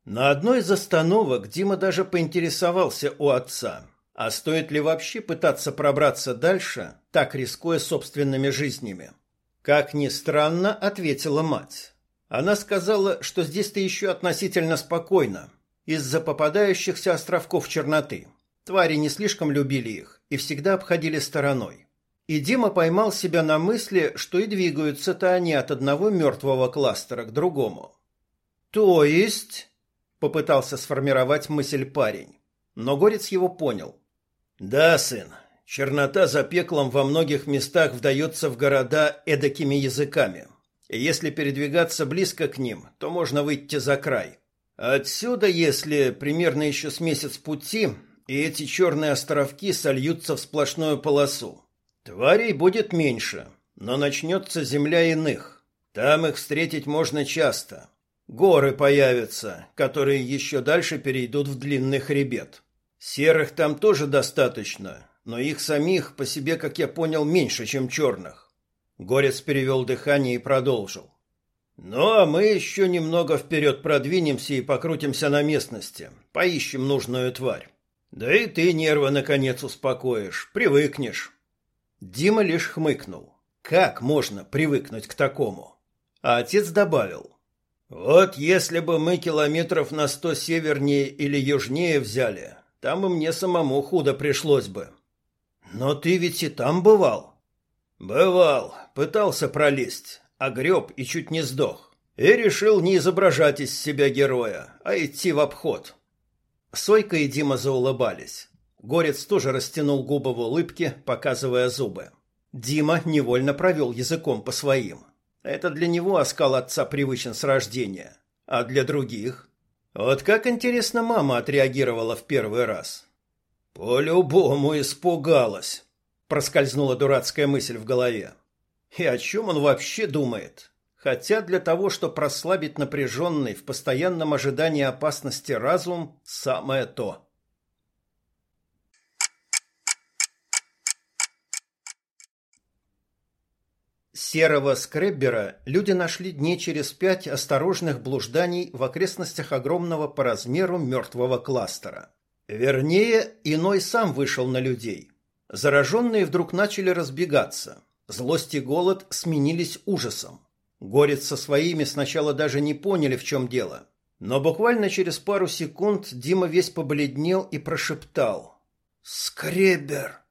На одной из остановок Дима даже поинтересовался у отца, а стоит ли вообще пытаться пробраться дальше, так рискуя собственными жизнями. Как ни странно, ответила мать. Она сказала, что здесь-то еще относительно спокойно, из-за попадающихся островков черноты. Твари не слишком любили их и всегда обходили стороной. И Дима поймал себя на мысли, что и двигаются-то они от одного мертвого кластера к другому. «То есть...» — попытался сформировать мысль парень. Но Горец его понял. «Да, сын, чернота за пеклом во многих местах вдается в города эдакими языками. И если передвигаться близко к ним, то можно выйти за край. Отсюда, если примерно еще с месяц пути, и эти черные островки сольются в сплошную полосу. Тварей будет меньше, но начнется земля иных. Там их встретить можно часто. Горы появятся, которые еще дальше перейдут в длинный хребет. Серых там тоже достаточно, но их самих по себе, как я понял, меньше, чем черных. Горец перевел дыхание и продолжил. Ну, а мы еще немного вперед продвинемся и покрутимся на местности. Поищем нужную тварь. Да и ты нервы наконец успокоишь, привыкнешь. Дима лишь хмыкнул. Как можно привыкнуть к такому? А отец добавил. Вот если бы мы километров на сто севернее или южнее взяли, там и мне самому худо пришлось бы. Но ты ведь и там бывал. Бывал, пытался пролезть, огреб и чуть не сдох. И решил не изображать из себя героя, а идти в обход. Сойка и Дима заулыбались. Горец тоже растянул губы в улыбке, показывая зубы. Дима невольно провел языком по своим. Это для него оскал отца привычен с рождения. А для других? Вот как интересно мама отреагировала в первый раз. «По-любому испугалась», — проскользнула дурацкая мысль в голове. «И о чем он вообще думает?» Хотя для того, чтобы прослабить напряженный в постоянном ожидании опасности разум, самое то. Серого скреббера люди нашли дней через пять осторожных блужданий в окрестностях огромного по размеру мертвого кластера. Вернее, иной сам вышел на людей. Зараженные вдруг начали разбегаться. Злость и голод сменились ужасом. Горец со своими сначала даже не поняли, в чем дело. Но буквально через пару секунд Дима весь побледнел и прошептал. «Скребер!»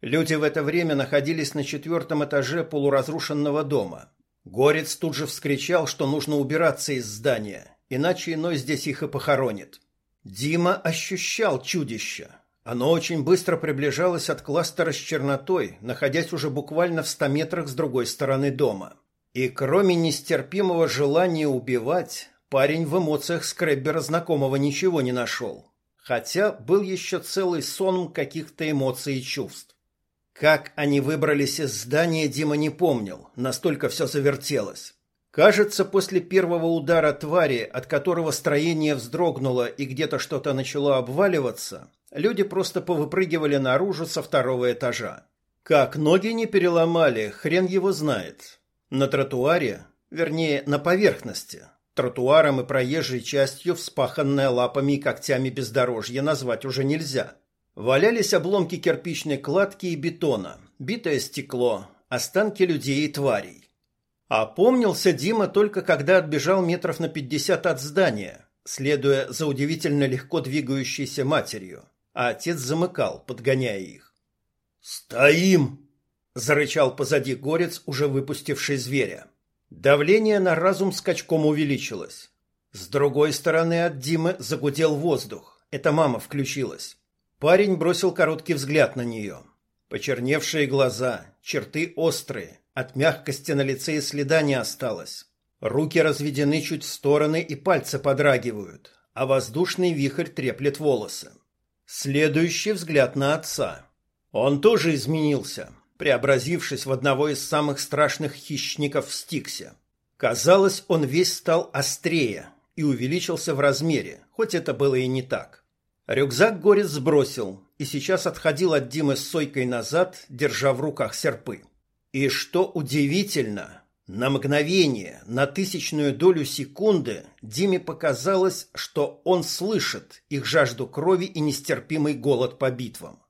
Люди в это время находились на четвертом этаже полуразрушенного дома. Горец тут же вскричал, что нужно убираться из здания, иначе иной здесь их и похоронит. Дима ощущал чудище. Оно очень быстро приближалось от кластера с чернотой, находясь уже буквально в ста метрах с другой стороны дома. И кроме нестерпимого желания убивать, парень в эмоциях скреббера знакомого ничего не нашел. Хотя был еще целый сон каких-то эмоций и чувств. Как они выбрались из здания, Дима не помнил, настолько все завертелось. Кажется, после первого удара твари, от которого строение вздрогнуло и где-то что-то начало обваливаться, люди просто повыпрыгивали наружу со второго этажа. Как ноги не переломали, хрен его знает. На тротуаре, вернее, на поверхности, тротуаром и проезжей частью, вспаханная лапами и когтями бездорожье, назвать уже нельзя. Валялись обломки кирпичной кладки и бетона, битое стекло, останки людей и тварей. Опомнился Дима только когда отбежал метров на пятьдесят от здания, следуя за удивительно легко двигающейся матерью, а отец замыкал, подгоняя их. «Стоим!» Зарычал позади горец, уже выпустивший зверя. Давление на разум скачком увеличилось. С другой стороны от Димы загудел воздух. Это мама включилась. Парень бросил короткий взгляд на нее. Почерневшие глаза, черты острые, от мягкости на лице и следа не осталось. Руки разведены чуть в стороны и пальцы подрагивают, а воздушный вихрь треплет волосы. Следующий взгляд на отца. Он тоже изменился, преобразившись в одного из самых страшных хищников в Стиксе. Казалось, он весь стал острее и увеличился в размере, хоть это было и не так. Рюкзак Горец сбросил и сейчас отходил от Димы с сойкой назад, держа в руках серпы. И что удивительно, на мгновение, на тысячную долю секунды Диме показалось, что он слышит их жажду крови и нестерпимый голод по битвам.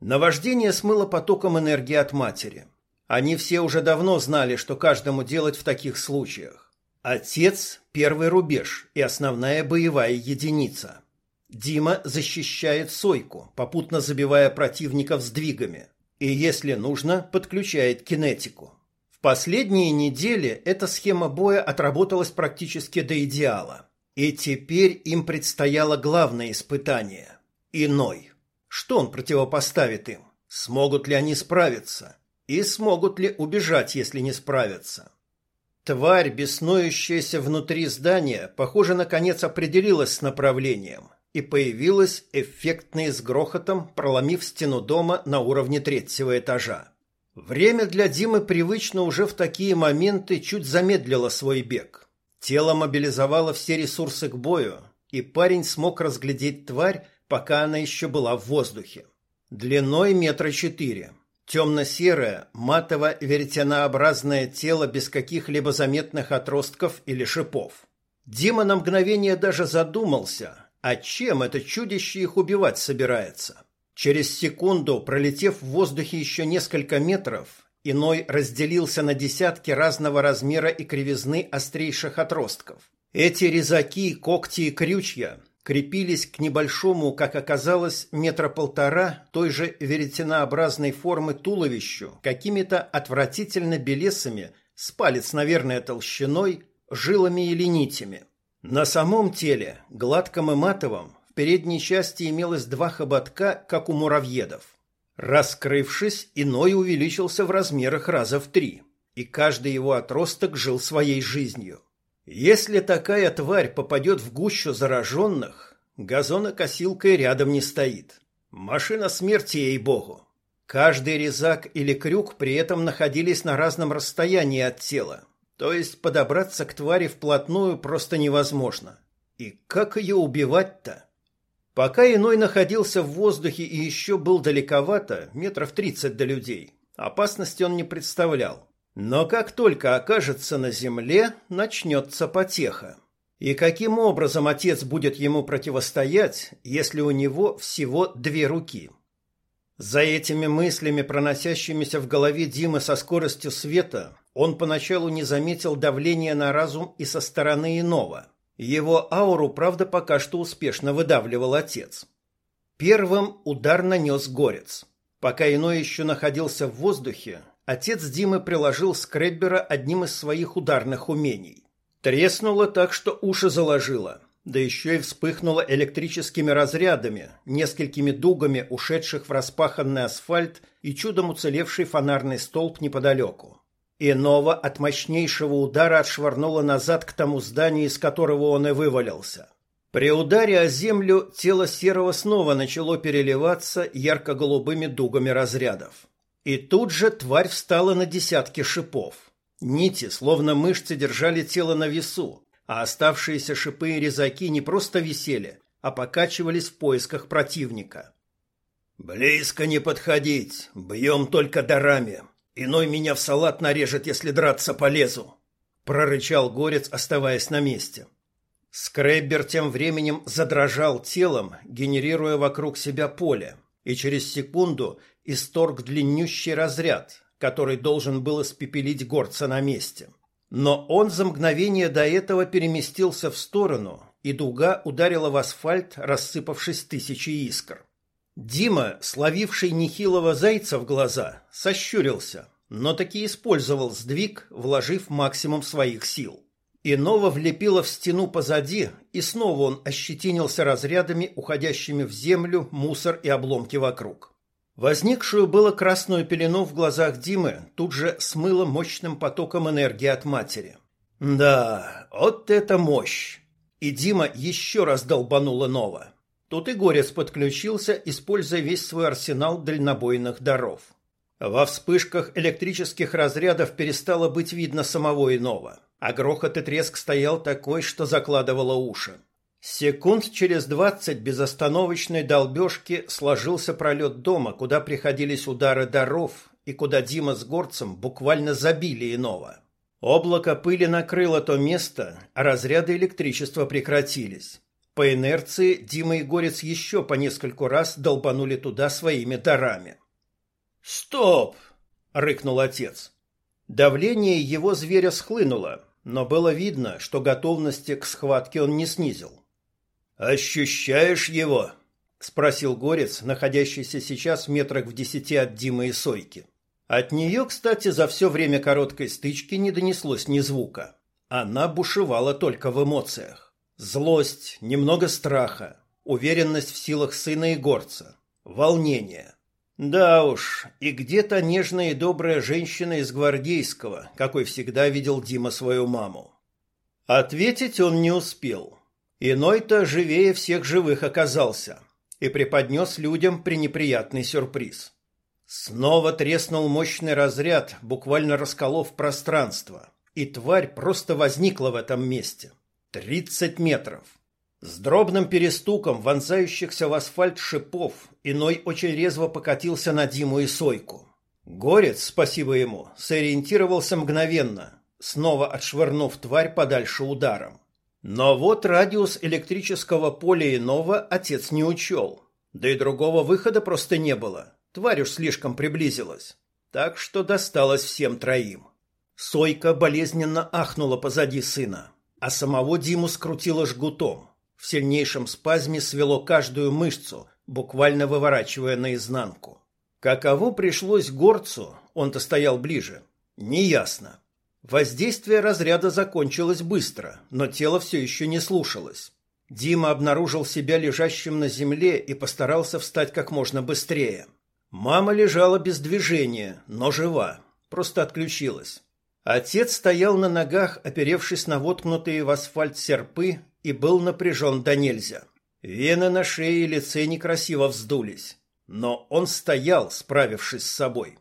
Наваждение смыло потоком энергии от матери. Они все уже давно знали, что каждому делать в таких случаях. Отец – первый рубеж и основная боевая единица. Дима защищает Сойку, попутно забивая противников сдвигами. И, если нужно, подключает кинетику. В последние недели эта схема боя отработалась практически до идеала. И теперь им предстояло главное испытание – иной. Что он противопоставит им? Смогут ли они справиться? И смогут ли убежать, если не справятся? Тварь, беснующаяся внутри здания, похоже, наконец определилась с направлением и появилась эффектно с грохотом, проломив стену дома на уровне третьего этажа. Время для Димы привычно уже в такие моменты чуть замедлило свой бег. Тело мобилизовало все ресурсы к бою, и парень смог разглядеть тварь, пока она еще была в воздухе. Длиной метра четыре. Темно-серое, матово-веретенообразное тело без каких-либо заметных отростков или шипов. Дима на мгновение даже задумался, а чем это чудище их убивать собирается? Через секунду, пролетев в воздухе еще несколько метров, иной разделился на десятки разного размера и кривизны острейших отростков. Эти резаки, когти и крючья крепились к небольшому, как оказалось, метра полтора той же веретенообразной формы туловищу какими-то отвратительно белесами, с палец, наверное, толщиной, жилами или нитями. На самом теле, гладком и матовом, передней части имелось два хоботка, как у муравьедов. Раскрывшись, иной увеличился в размерах раза в три, и каждый его отросток жил своей жизнью. Если такая тварь попадет в гущу зараженных, газонокосилкой рядом не стоит. Машина смерти, ей-богу. Каждый резак или крюк при этом находились на разном расстоянии от тела, то есть подобраться к твари вплотную просто невозможно. И как ее убивать-то? Пока иной находился в воздухе и еще был далековато, метров тридцать до людей, опасности он не представлял. Но как только окажется на земле, начнется потеха. И каким образом отец будет ему противостоять, если у него всего две руки? За этими мыслями, проносящимися в голове Димы со скоростью света, он поначалу не заметил давления на разум и со стороны иного – его ауру, правда, пока что успешно выдавливал отец. Первым удар нанес горец. Пока иной еще находился в воздухе, отец Димы приложил скреббера одним из своих ударных умений. Треснуло так, что уши заложило, да еще и вспыхнуло электрическими разрядами, несколькими дугами ушедших в распаханный асфальт и чудом уцелевший фонарный столб неподалеку. Иного от мощнейшего удара отшвырнуло назад к тому зданию, из которого он и вывалился. При ударе о землю тело серого снова начало переливаться ярко-голубыми дугами разрядов. И тут же тварь встала на десятки шипов. Нити, словно мышцы, держали тело на весу, а оставшиеся шипы и резаки не просто висели, а покачивались в поисках противника. «Близко не подходить, бьем только дарами», Иной меня в салат нарежет, если драться полезу, прорычал горец, оставаясь на месте. Скреббер тем временем задрожал телом, генерируя вокруг себя поле, и через секунду исторг длиннющий разряд, который должен был испепелить горца на месте. Но он за мгновение до этого переместился в сторону, и дуга ударила в асфальт, рассыпавшись тысячи искр. Дима, словивший нехилого зайца в глаза, сощурился, но таки использовал сдвиг, вложив максимум своих сил. Иного влепило в стену позади, и снова он ощетинился разрядами, уходящими в землю, мусор и обломки вокруг. Возникшую было красную пелену в глазах Димы тут же смыло мощным потоком энергии от матери. Да, вот это мощь! И Дима еще раз долбанул иного. Тут и Горец подключился, используя весь свой арсенал дальнобойных даров. Во вспышках электрических разрядов перестало быть видно самого иного, а грохот и треск стоял такой, что закладывало уши. Секунд через двадцать безостановочной долбежки сложился пролет дома, куда приходились удары даров и куда Дима с горцем буквально забили иного. Облако пыли накрыло то место, а разряды электричества прекратились. По инерции Дима и Горец еще по нескольку раз долбанули туда своими дарами. «Стоп!» — рыкнул отец. Давление его зверя схлынуло, но было видно, что готовности к схватке он не снизил. «Ощущаешь его?» — спросил Горец, находящийся сейчас в метрах в десяти от Димы и Сойки. От нее, кстати, за все время короткой стычки не донеслось ни звука. Она бушевала только в эмоциях. Злость, немного страха, уверенность в силах сына и горца, волнение. Да уж, и где-то нежная и добрая женщина из Гвардейского, какой всегда видел Дима свою маму. Ответить он не успел. Иной-то живее всех живых оказался и преподнес людям пренеприятный сюрприз. Снова треснул мощный разряд, буквально расколов пространство, и тварь просто возникла в этом месте. Тридцать метров. С дробным перестуком вонзающихся в асфальт шипов иной очень резво покатился на Диму и Сойку. Горец, спасибо ему, сориентировался мгновенно, снова отшвырнув тварь подальше ударом. Но вот радиус электрического поля иного отец не учел. Да и другого выхода просто не было. Тварь уж слишком приблизилась. Так что досталось всем троим. Сойка болезненно ахнула позади сына, а самого Диму скрутило жгутом. В сильнейшем спазме свело каждую мышцу, буквально выворачивая наизнанку. Каково пришлось горцу, он-то стоял ближе, неясно. Воздействие разряда закончилось быстро, но тело все еще не слушалось. Дима обнаружил себя лежащим на земле и постарался встать как можно быстрее. Мама лежала без движения, но жива, просто отключилась. Отец стоял на ногах, оперевшись на воткнутые в асфальт серпы, и был напряжен до нельзя. Вены на шее и лице некрасиво вздулись, но он стоял, справившись с собой.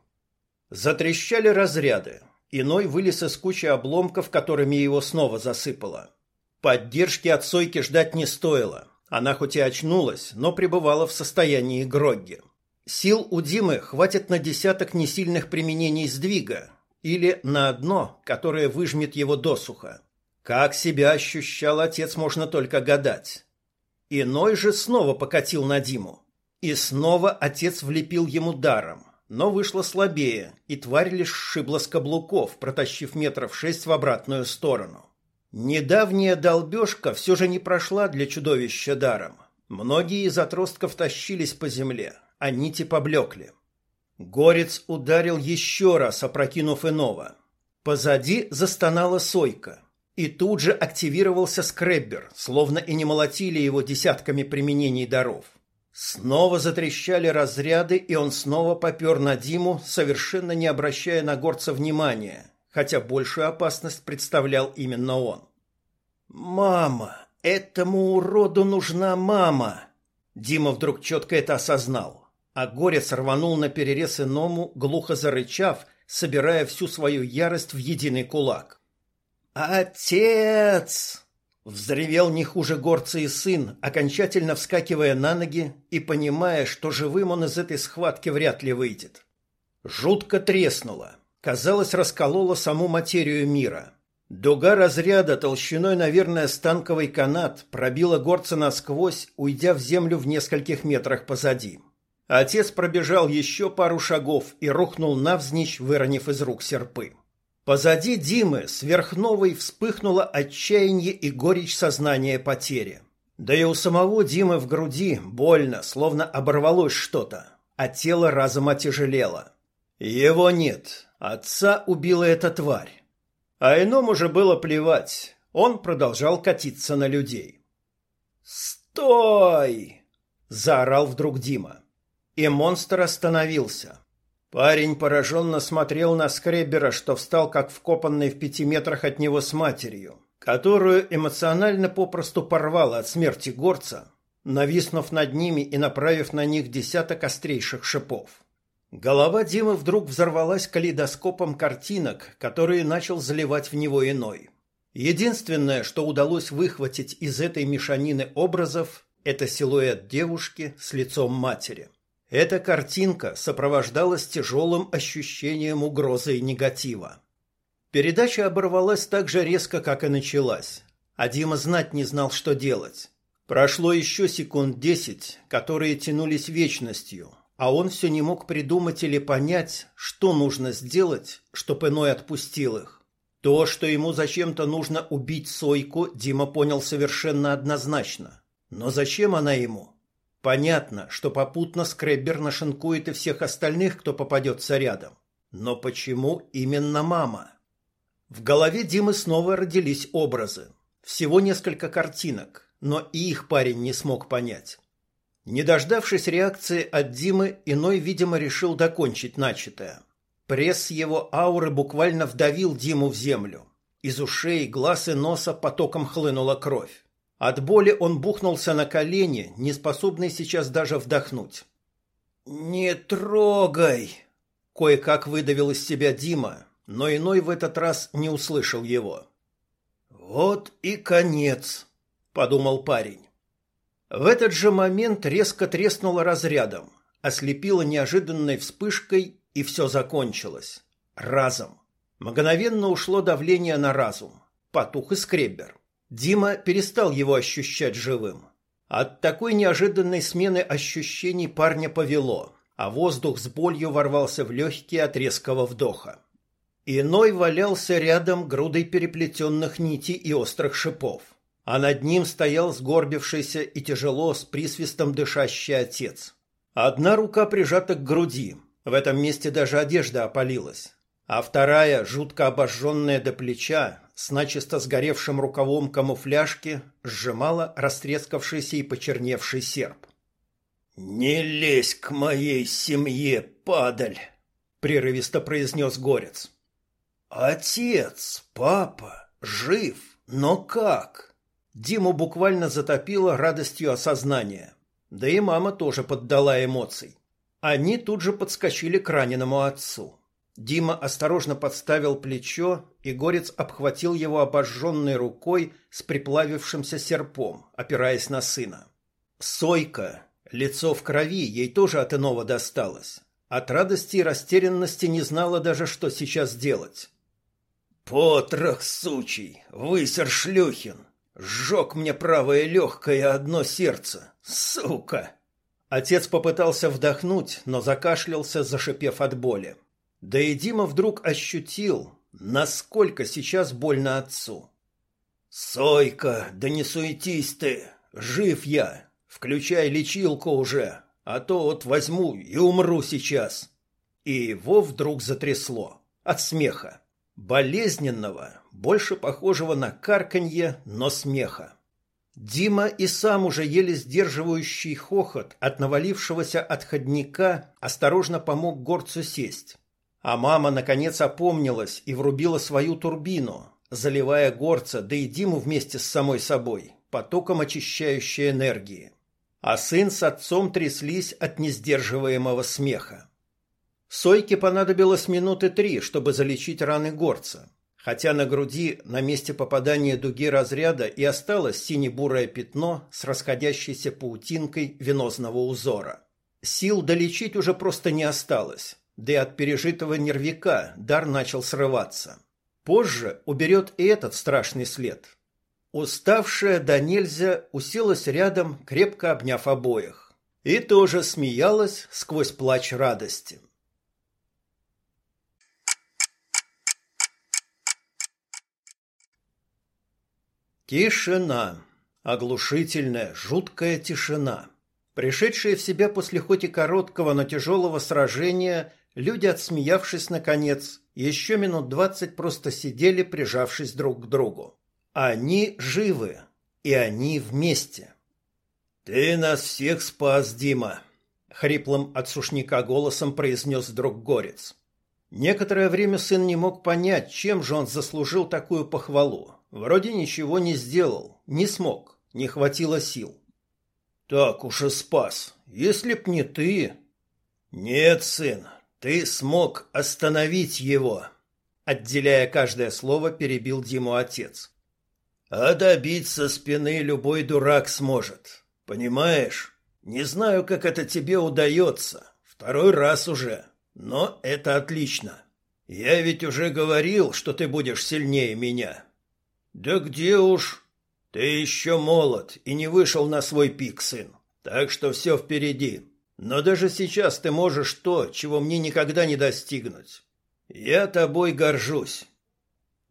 Затрещали разряды, Иной вылез из кучи обломков, которыми его снова засыпало. Поддержки от Сойки ждать не стоило. Она хоть и очнулась, но пребывала в состоянии грогги. Сил у Димы хватит на десяток несильных применений сдвига или на одно, которое выжмет его досуха. Как себя ощущал отец, можно только гадать. Иной же снова покатил на Диму. И снова отец влепил ему даром но вышло слабее, и тварь лишь сшибла с каблуков, протащив метров шесть в обратную сторону. Недавняя долбежка все же не прошла для чудовища даром. Многие из отростков тащились по земле, а нити поблекли. Горец ударил еще раз, опрокинув иного. Позади застонала сойка, и тут же активировался скреббер, словно и не молотили его десятками применений даров. Снова затрещали разряды, и он снова попер на Диму, совершенно не обращая на горца внимания, хотя большую опасность представлял именно он. «Мама! Этому уроду нужна мама!» Дима вдруг четко это осознал, а горец рванул на перерез иному, глухо зарычав, собирая всю свою ярость в единый кулак. «Отец!» Взревел не хуже горца и сын, окончательно вскакивая на ноги и понимая, что живым он из этой схватки вряд ли выйдет. Жутко треснуло. Казалось, раскололо саму материю мира. Дуга разряда толщиной, наверное, станковый канат пробила горца насквозь, уйдя в землю в нескольких метрах позади. Отец пробежал еще пару шагов и рухнул навзничь, выронив из рук серпы. Позади Димы сверхновой вспыхнуло отчаяние и горечь сознания потери. Да и у самого Димы в груди больно, словно оборвалось что-то, а тело разом отяжелело. Его нет, отца убила эта тварь. А иному же было плевать, он продолжал катиться на людей. «Стой!» – заорал вдруг Дима. И монстр остановился. Парень пораженно смотрел на скребера, что встал как вкопанный в пяти метрах от него с матерью, которую эмоционально попросту порвало от смерти горца, нависнув над ними и направив на них десяток острейших шипов. Голова Димы вдруг взорвалась калейдоскопом картинок, которые начал заливать в него иной. Единственное, что удалось выхватить из этой мешанины образов, это силуэт девушки с лицом матери. Эта картинка сопровождалась тяжелым ощущением угрозы и негатива. Передача оборвалась так же резко, как и началась, а Дима знать не знал, что делать. Прошло еще секунд десять, которые тянулись вечностью, а он все не мог придумать или понять, что нужно сделать, чтобы иной отпустил их. То, что ему зачем-то нужно убить Сойку, Дима понял совершенно однозначно. Но зачем она ему? Понятно, что попутно Скреббер нашинкует и всех остальных, кто попадется рядом. Но почему именно мама? В голове Димы снова родились образы. Всего несколько картинок, но и их парень не смог понять. Не дождавшись реакции от Димы, иной, видимо, решил докончить начатое. Пресс его ауры буквально вдавил Диму в землю. Из ушей, глаз и носа потоком хлынула кровь. От боли он бухнулся на колени, не способный сейчас даже вдохнуть. «Не трогай!» Кое-как выдавил из себя Дима, но иной в этот раз не услышал его. «Вот и конец», — подумал парень. В этот же момент резко треснуло разрядом, ослепило неожиданной вспышкой, и все закончилось. Разом. Мгновенно ушло давление на разум. Потух и скреббер. Дима перестал его ощущать живым. От такой неожиданной смены ощущений парня повело, а воздух с болью ворвался в легкие от резкого вдоха. Иной валялся рядом грудой переплетенных нитей и острых шипов а над ним стоял сгорбившийся и тяжело с присвистом дышащий отец. Одна рука прижата к груди, в этом месте даже одежда опалилась, а вторая, жутко обожженная до плеча, с начисто сгоревшим рукавом камуфляжки, сжимала растрескавшийся и почерневший серп. «Не лезь к моей семье, падаль!» — прерывисто произнес Горец. «Отец, папа, жив, но как?» Диму буквально затопило радостью осознания. Да и мама тоже поддала эмоций. Они тут же подскочили к раненому отцу. Дима осторожно подставил плечо, и горец обхватил его обожженной рукой с приплавившимся серпом, опираясь на сына. Сойка, лицо в крови, ей тоже от иного досталось. От радости и растерянности не знала даже, что сейчас делать. «Потрох, сучий! Высер шлюхин! Сжег мне правое легкое одно сердце. Сука! Отец попытался вдохнуть, но закашлялся, зашипев от боли. Да и Дима вдруг ощутил, насколько сейчас больно отцу. «Сойка, да не суетись ты! Жив я! Включай лечилку уже, а то вот возьму и умру сейчас!» И его вдруг затрясло от смеха. Болезненного, больше похожего на карканье, но смеха. Дима и сам уже еле сдерживающий хохот от навалившегося отходника осторожно помог горцу сесть. А мама наконец опомнилась и врубила свою турбину, заливая горца, да и Диму вместе с самой собой, потоком очищающей энергии. А сын с отцом тряслись от несдерживаемого смеха. Сойке понадобилось минуты три, чтобы залечить раны горца, хотя на груди на месте попадания дуги разряда и осталось сине-бурое пятно с расходящейся паутинкой венозного узора. Сил долечить уже просто не осталось, да и от пережитого нервика дар начал срываться. Позже уберет и этот страшный след. Уставшая до нельзя уселась рядом, крепко обняв обоих. И тоже смеялась сквозь плач радости. Тишина. Оглушительная, жуткая тишина. Пришедшие в себя после хоть и короткого, но тяжелого сражения, люди, отсмеявшись наконец, еще минут двадцать просто сидели, прижавшись друг к другу. Они живы, и они вместе. «Ты нас всех спас, Дима!» — хриплым от сушняка голосом произнес друг Горец. Некоторое время сын не мог понять, чем же он заслужил такую похвалу. Вроде ничего не сделал, не смог, не хватило сил. Так уж и спас. Если б не ты... Нет, сын, ты смог остановить его. Отделяя каждое слово, перебил Диму отец. А добить со спины любой дурак сможет. Понимаешь? Не знаю, как это тебе удается. Второй раз уже. Но это отлично. Я ведь уже говорил, что ты будешь сильнее меня. Да где уж... Ты еще молод и не вышел на свой пик, сын. Так что все впереди. Но даже сейчас ты можешь то, чего мне никогда не достигнуть. Я тобой горжусь.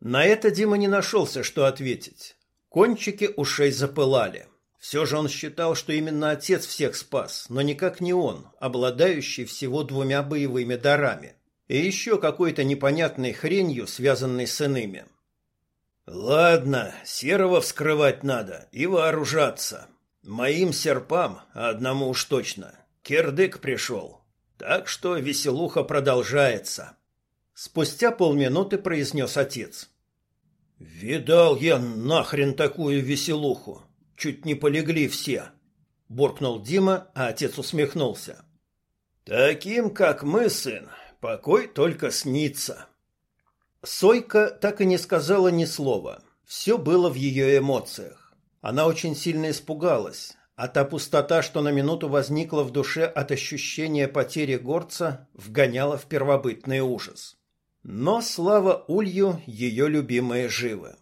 На это Дима не нашелся, что ответить. Кончики ушей запылали. Все же он считал, что именно отец всех спас, но никак не он, обладающий всего двумя боевыми дарами. И еще какой-то непонятной хренью, связанной с иными. «Ладно, серого вскрывать надо и вооружаться. Моим серпам, одному уж точно, кирдык пришел. Так что веселуха продолжается». Спустя полминуты произнес отец. «Видал я нахрен такую веселуху. Чуть не полегли все», — буркнул Дима, а отец усмехнулся. «Таким, как мы, сын, покой только снится». Сойка так и не сказала ни слова. Все было в ее эмоциях. Она очень сильно испугалась, а та пустота, что на минуту возникла в душе от ощущения потери горца, вгоняла в первобытный ужас. Но, слава Улью, ее любимые живы.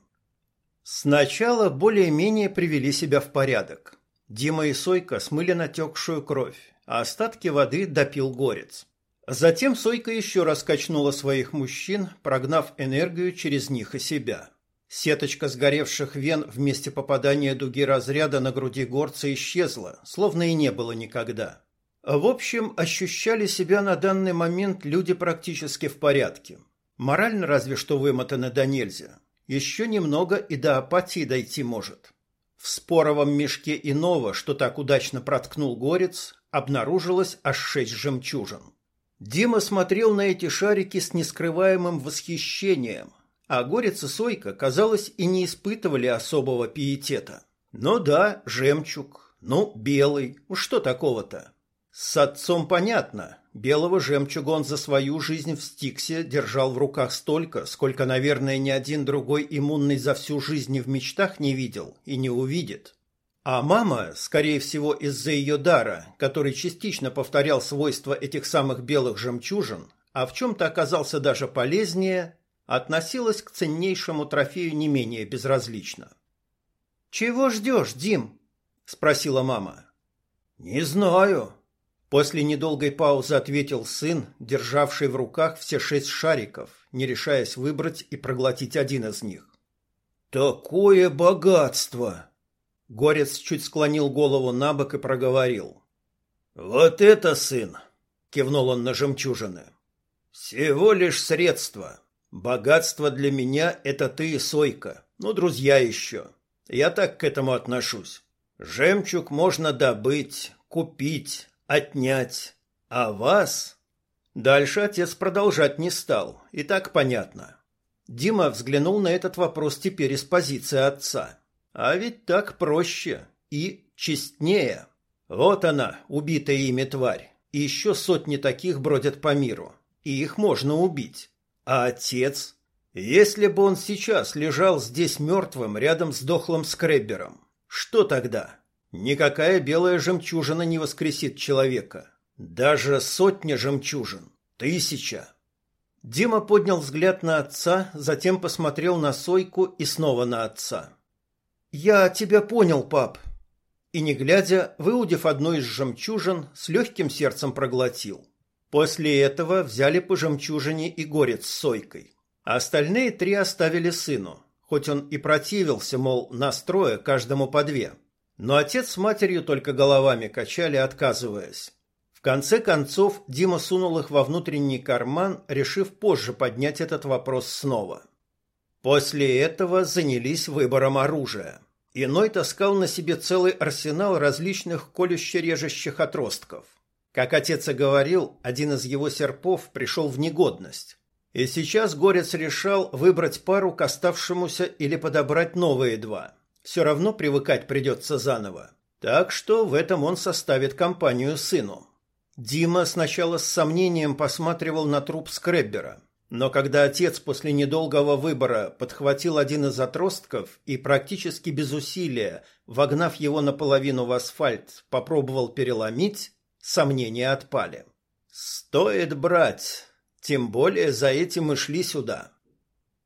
Сначала более-менее привели себя в порядок. Дима и Сойка смыли натекшую кровь, а остатки воды допил горец. Затем Сойка еще раз качнула своих мужчин, прогнав энергию через них и себя. Сеточка сгоревших вен вместе попадания дуги разряда на груди горца исчезла, словно и не было никогда. В общем, ощущали себя на данный момент люди практически в порядке. Морально разве что вымотаны до нельзя. Еще немного и до апатии дойти может. В споровом мешке иного, что так удачно проткнул горец, обнаружилось аж шесть жемчужин. Дима смотрел на эти шарики с нескрываемым восхищением, а горец и сойка, казалось, и не испытывали особого пиетета. Ну да, жемчуг, ну, белый, что такого-то? С отцом понятно, Белого жемчуга он за свою жизнь в Стиксе держал в руках столько, сколько, наверное, ни один другой иммунный за всю жизнь в мечтах не видел и не увидит. А мама, скорее всего, из-за ее дара, который частично повторял свойства этих самых белых жемчужин, а в чем-то оказался даже полезнее, относилась к ценнейшему трофею не менее безразлично. «Чего ждешь, Дим?» – спросила мама. «Не знаю», После недолгой паузы ответил сын, державший в руках все шесть шариков, не решаясь выбрать и проглотить один из них. «Такое богатство!» Горец чуть склонил голову на бок и проговорил. «Вот это, сын!» — кивнул он на жемчужины. «Всего лишь средство. Богатство для меня — это ты и Сойка, ну, друзья еще. Я так к этому отношусь. Жемчуг можно добыть, купить, отнять. А вас? Дальше отец продолжать не стал, и так понятно. Дима взглянул на этот вопрос теперь из позиции отца. А ведь так проще и честнее. Вот она, убитая ими тварь. И еще сотни таких бродят по миру. И их можно убить. А отец? Если бы он сейчас лежал здесь мертвым рядом с дохлым скреббером, что тогда? Никакая белая жемчужина не воскресит человека. Даже сотня жемчужин. Тысяча. Дима поднял взгляд на отца, затем посмотрел на Сойку и снова на отца. «Я тебя понял, пап». И, не глядя, выудив одну из жемчужин, с легким сердцем проглотил. После этого взяли по жемчужине и горец с Сойкой. А остальные три оставили сыну, хоть он и противился, мол, настроя каждому по две. Но отец с матерью только головами качали, отказываясь. В конце концов Дима сунул их во внутренний карман, решив позже поднять этот вопрос снова. После этого занялись выбором оружия. Иной таскал на себе целый арсенал различных колюще-режущих отростков. Как отец и говорил, один из его серпов пришел в негодность. И сейчас Горец решал выбрать пару к оставшемуся или подобрать новые два – все равно привыкать придется заново. Так что в этом он составит компанию сыну. Дима сначала с сомнением посматривал на труп скреббера, Но когда отец после недолгого выбора подхватил один из отростков и практически без усилия, вогнав его наполовину в асфальт, попробовал переломить, сомнения отпали. «Стоит брать, тем более за этим мы шли сюда».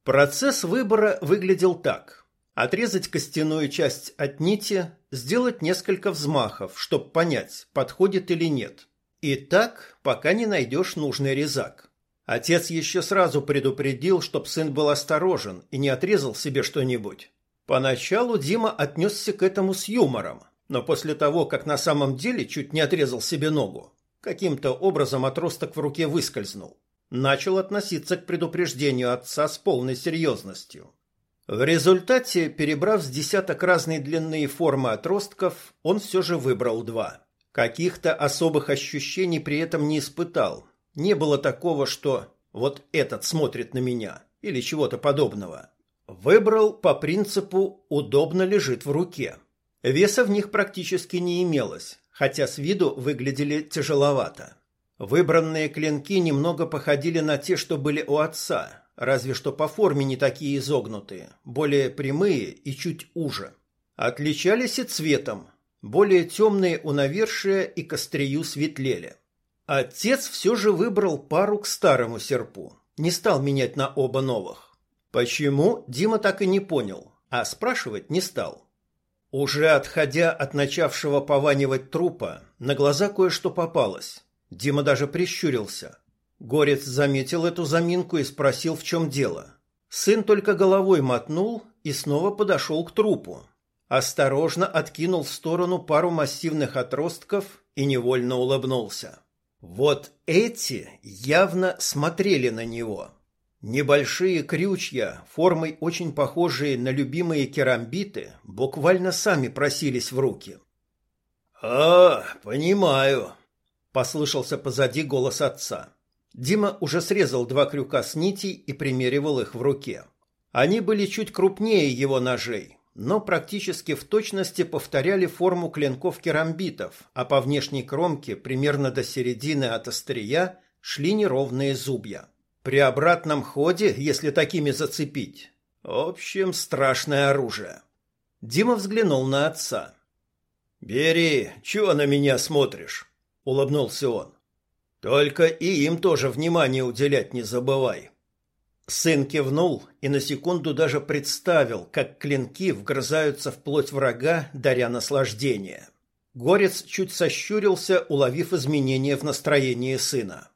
Процесс выбора выглядел так. Отрезать костяную часть от нити, сделать несколько взмахов, чтобы понять, подходит или нет. И так, пока не найдешь нужный резак. Отец еще сразу предупредил, чтоб сын был осторожен и не отрезал себе что-нибудь. Поначалу Дима отнесся к этому с юмором, но после того, как на самом деле чуть не отрезал себе ногу, каким-то образом отросток в руке выскользнул, начал относиться к предупреждению отца с полной серьезностью. В результате, перебрав с десяток разной длины и формы отростков, он все же выбрал два. Каких-то особых ощущений при этом не испытал, не было такого, что вот этот смотрит на меня или чего-то подобного. Выбрал по принципу «удобно лежит в руке». Веса в них практически не имелось, хотя с виду выглядели тяжеловато. Выбранные клинки немного походили на те, что были у отца, разве что по форме не такие изогнутые, более прямые и чуть уже. Отличались и цветом, более темные у навершия и к острию светлели. Отец все же выбрал пару к старому серпу, не стал менять на оба новых. Почему, Дима так и не понял, а спрашивать не стал. Уже отходя от начавшего пованивать трупа, на глаза кое-что попалось. Дима даже прищурился. Горец заметил эту заминку и спросил, в чем дело. Сын только головой мотнул и снова подошел к трупу. Осторожно откинул в сторону пару массивных отростков и невольно улыбнулся. Вот эти явно смотрели на него. Небольшие крючья, формой очень похожие на любимые керамбиты, буквально сами просились в руки. «А, понимаю», — послышался позади голос отца. Дима уже срезал два крюка с нитей и примеривал их в руке. Они были чуть крупнее его ножей, но практически в точности повторяли форму клинков керамбитов, а по внешней кромке, примерно до середины от острия, шли неровные зубья. При обратном ходе, если такими зацепить, в общем, страшное оружие. Дима взглянул на отца. «Бери, чего на меня смотришь?» — улыбнулся он. «Только и им тоже внимание уделять не забывай». Сын кивнул и на секунду даже представил, как клинки вгрызаются в плоть врага, даря наслаждение. Горец чуть сощурился, уловив изменения в настроении сына.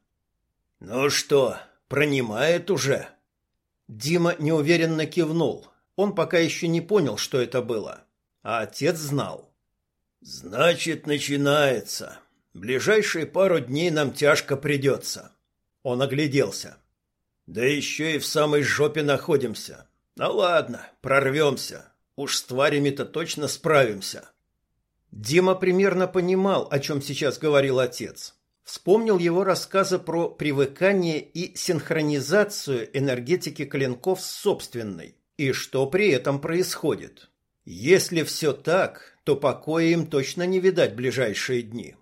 «Ну что, пронимает уже?» Дима неуверенно кивнул. Он пока еще не понял, что это было. А отец знал. «Значит, начинается. Ближайшие пару дней нам тяжко придется». Он огляделся. Да еще и в самой жопе находимся. Ну ладно, прорвемся. Уж с тварями-то точно справимся. Дима примерно понимал, о чем сейчас говорил отец. Вспомнил его рассказы про привыкание и синхронизацию энергетики клинков с собственной, и что при этом происходит. Если все так, то покоя им точно не видать ближайшие дни.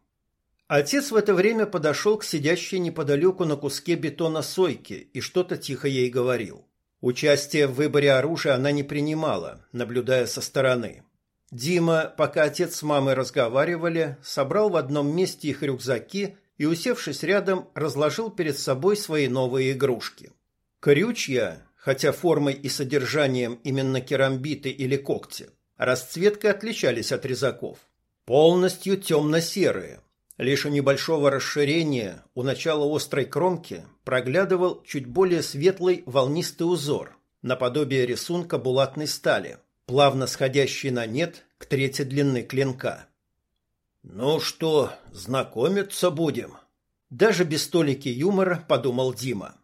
Отец в это время подошел к сидящей неподалеку на куске бетона Сойке и что-то тихо ей говорил. Участие в выборе оружия она не принимала, наблюдая со стороны. Дима, пока отец с мамой разговаривали, собрал в одном месте их рюкзаки и, усевшись рядом, разложил перед собой свои новые игрушки. Крючья, хотя формой и содержанием именно керамбиты или когти, расцветкой отличались от резаков. Полностью темно-серые – Лишь у небольшого расширения у начала острой кромки проглядывал чуть более светлый волнистый узор, наподобие рисунка булатной стали, плавно сходящий на нет к трети длины клинка. «Ну что, знакомиться будем?» Даже без столики юмора подумал Дима.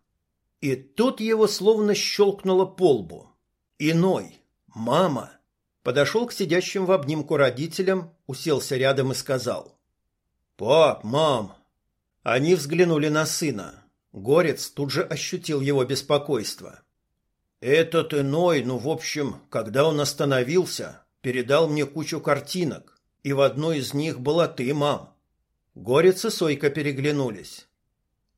И тут его словно щелкнуло по лбу. Иной, мама, подошел к сидящим в обнимку родителям, уселся рядом и сказал. «Пап, мам!» Они взглянули на сына. Горец тут же ощутил его беспокойство. «Этот иной, ну, в общем, когда он остановился, передал мне кучу картинок, и в одной из них была ты, мам». Горец и Сойка переглянулись.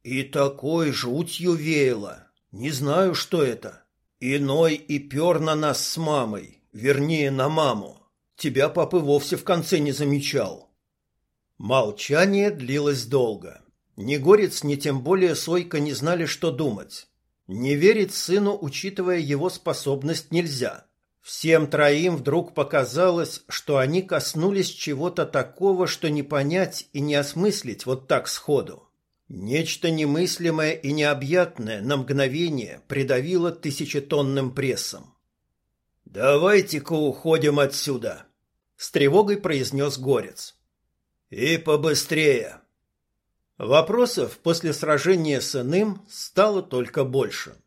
«И такой жутью веяло. Не знаю, что это. Иной и пер на нас с мамой, вернее, на маму. Тебя папы вовсе в конце не замечал. Молчание длилось долго. Ни Горец, ни тем более Сойка не знали, что думать. Не верить сыну, учитывая его способность, нельзя. Всем троим вдруг показалось, что они коснулись чего-то такого, что не понять и не осмыслить вот так сходу. Нечто немыслимое и необъятное на мгновение придавило тысячетонным прессом. «Давайте-ка уходим отсюда», — с тревогой произнес Горец. «И побыстрее». Вопросов после сражения с иным стало только больше.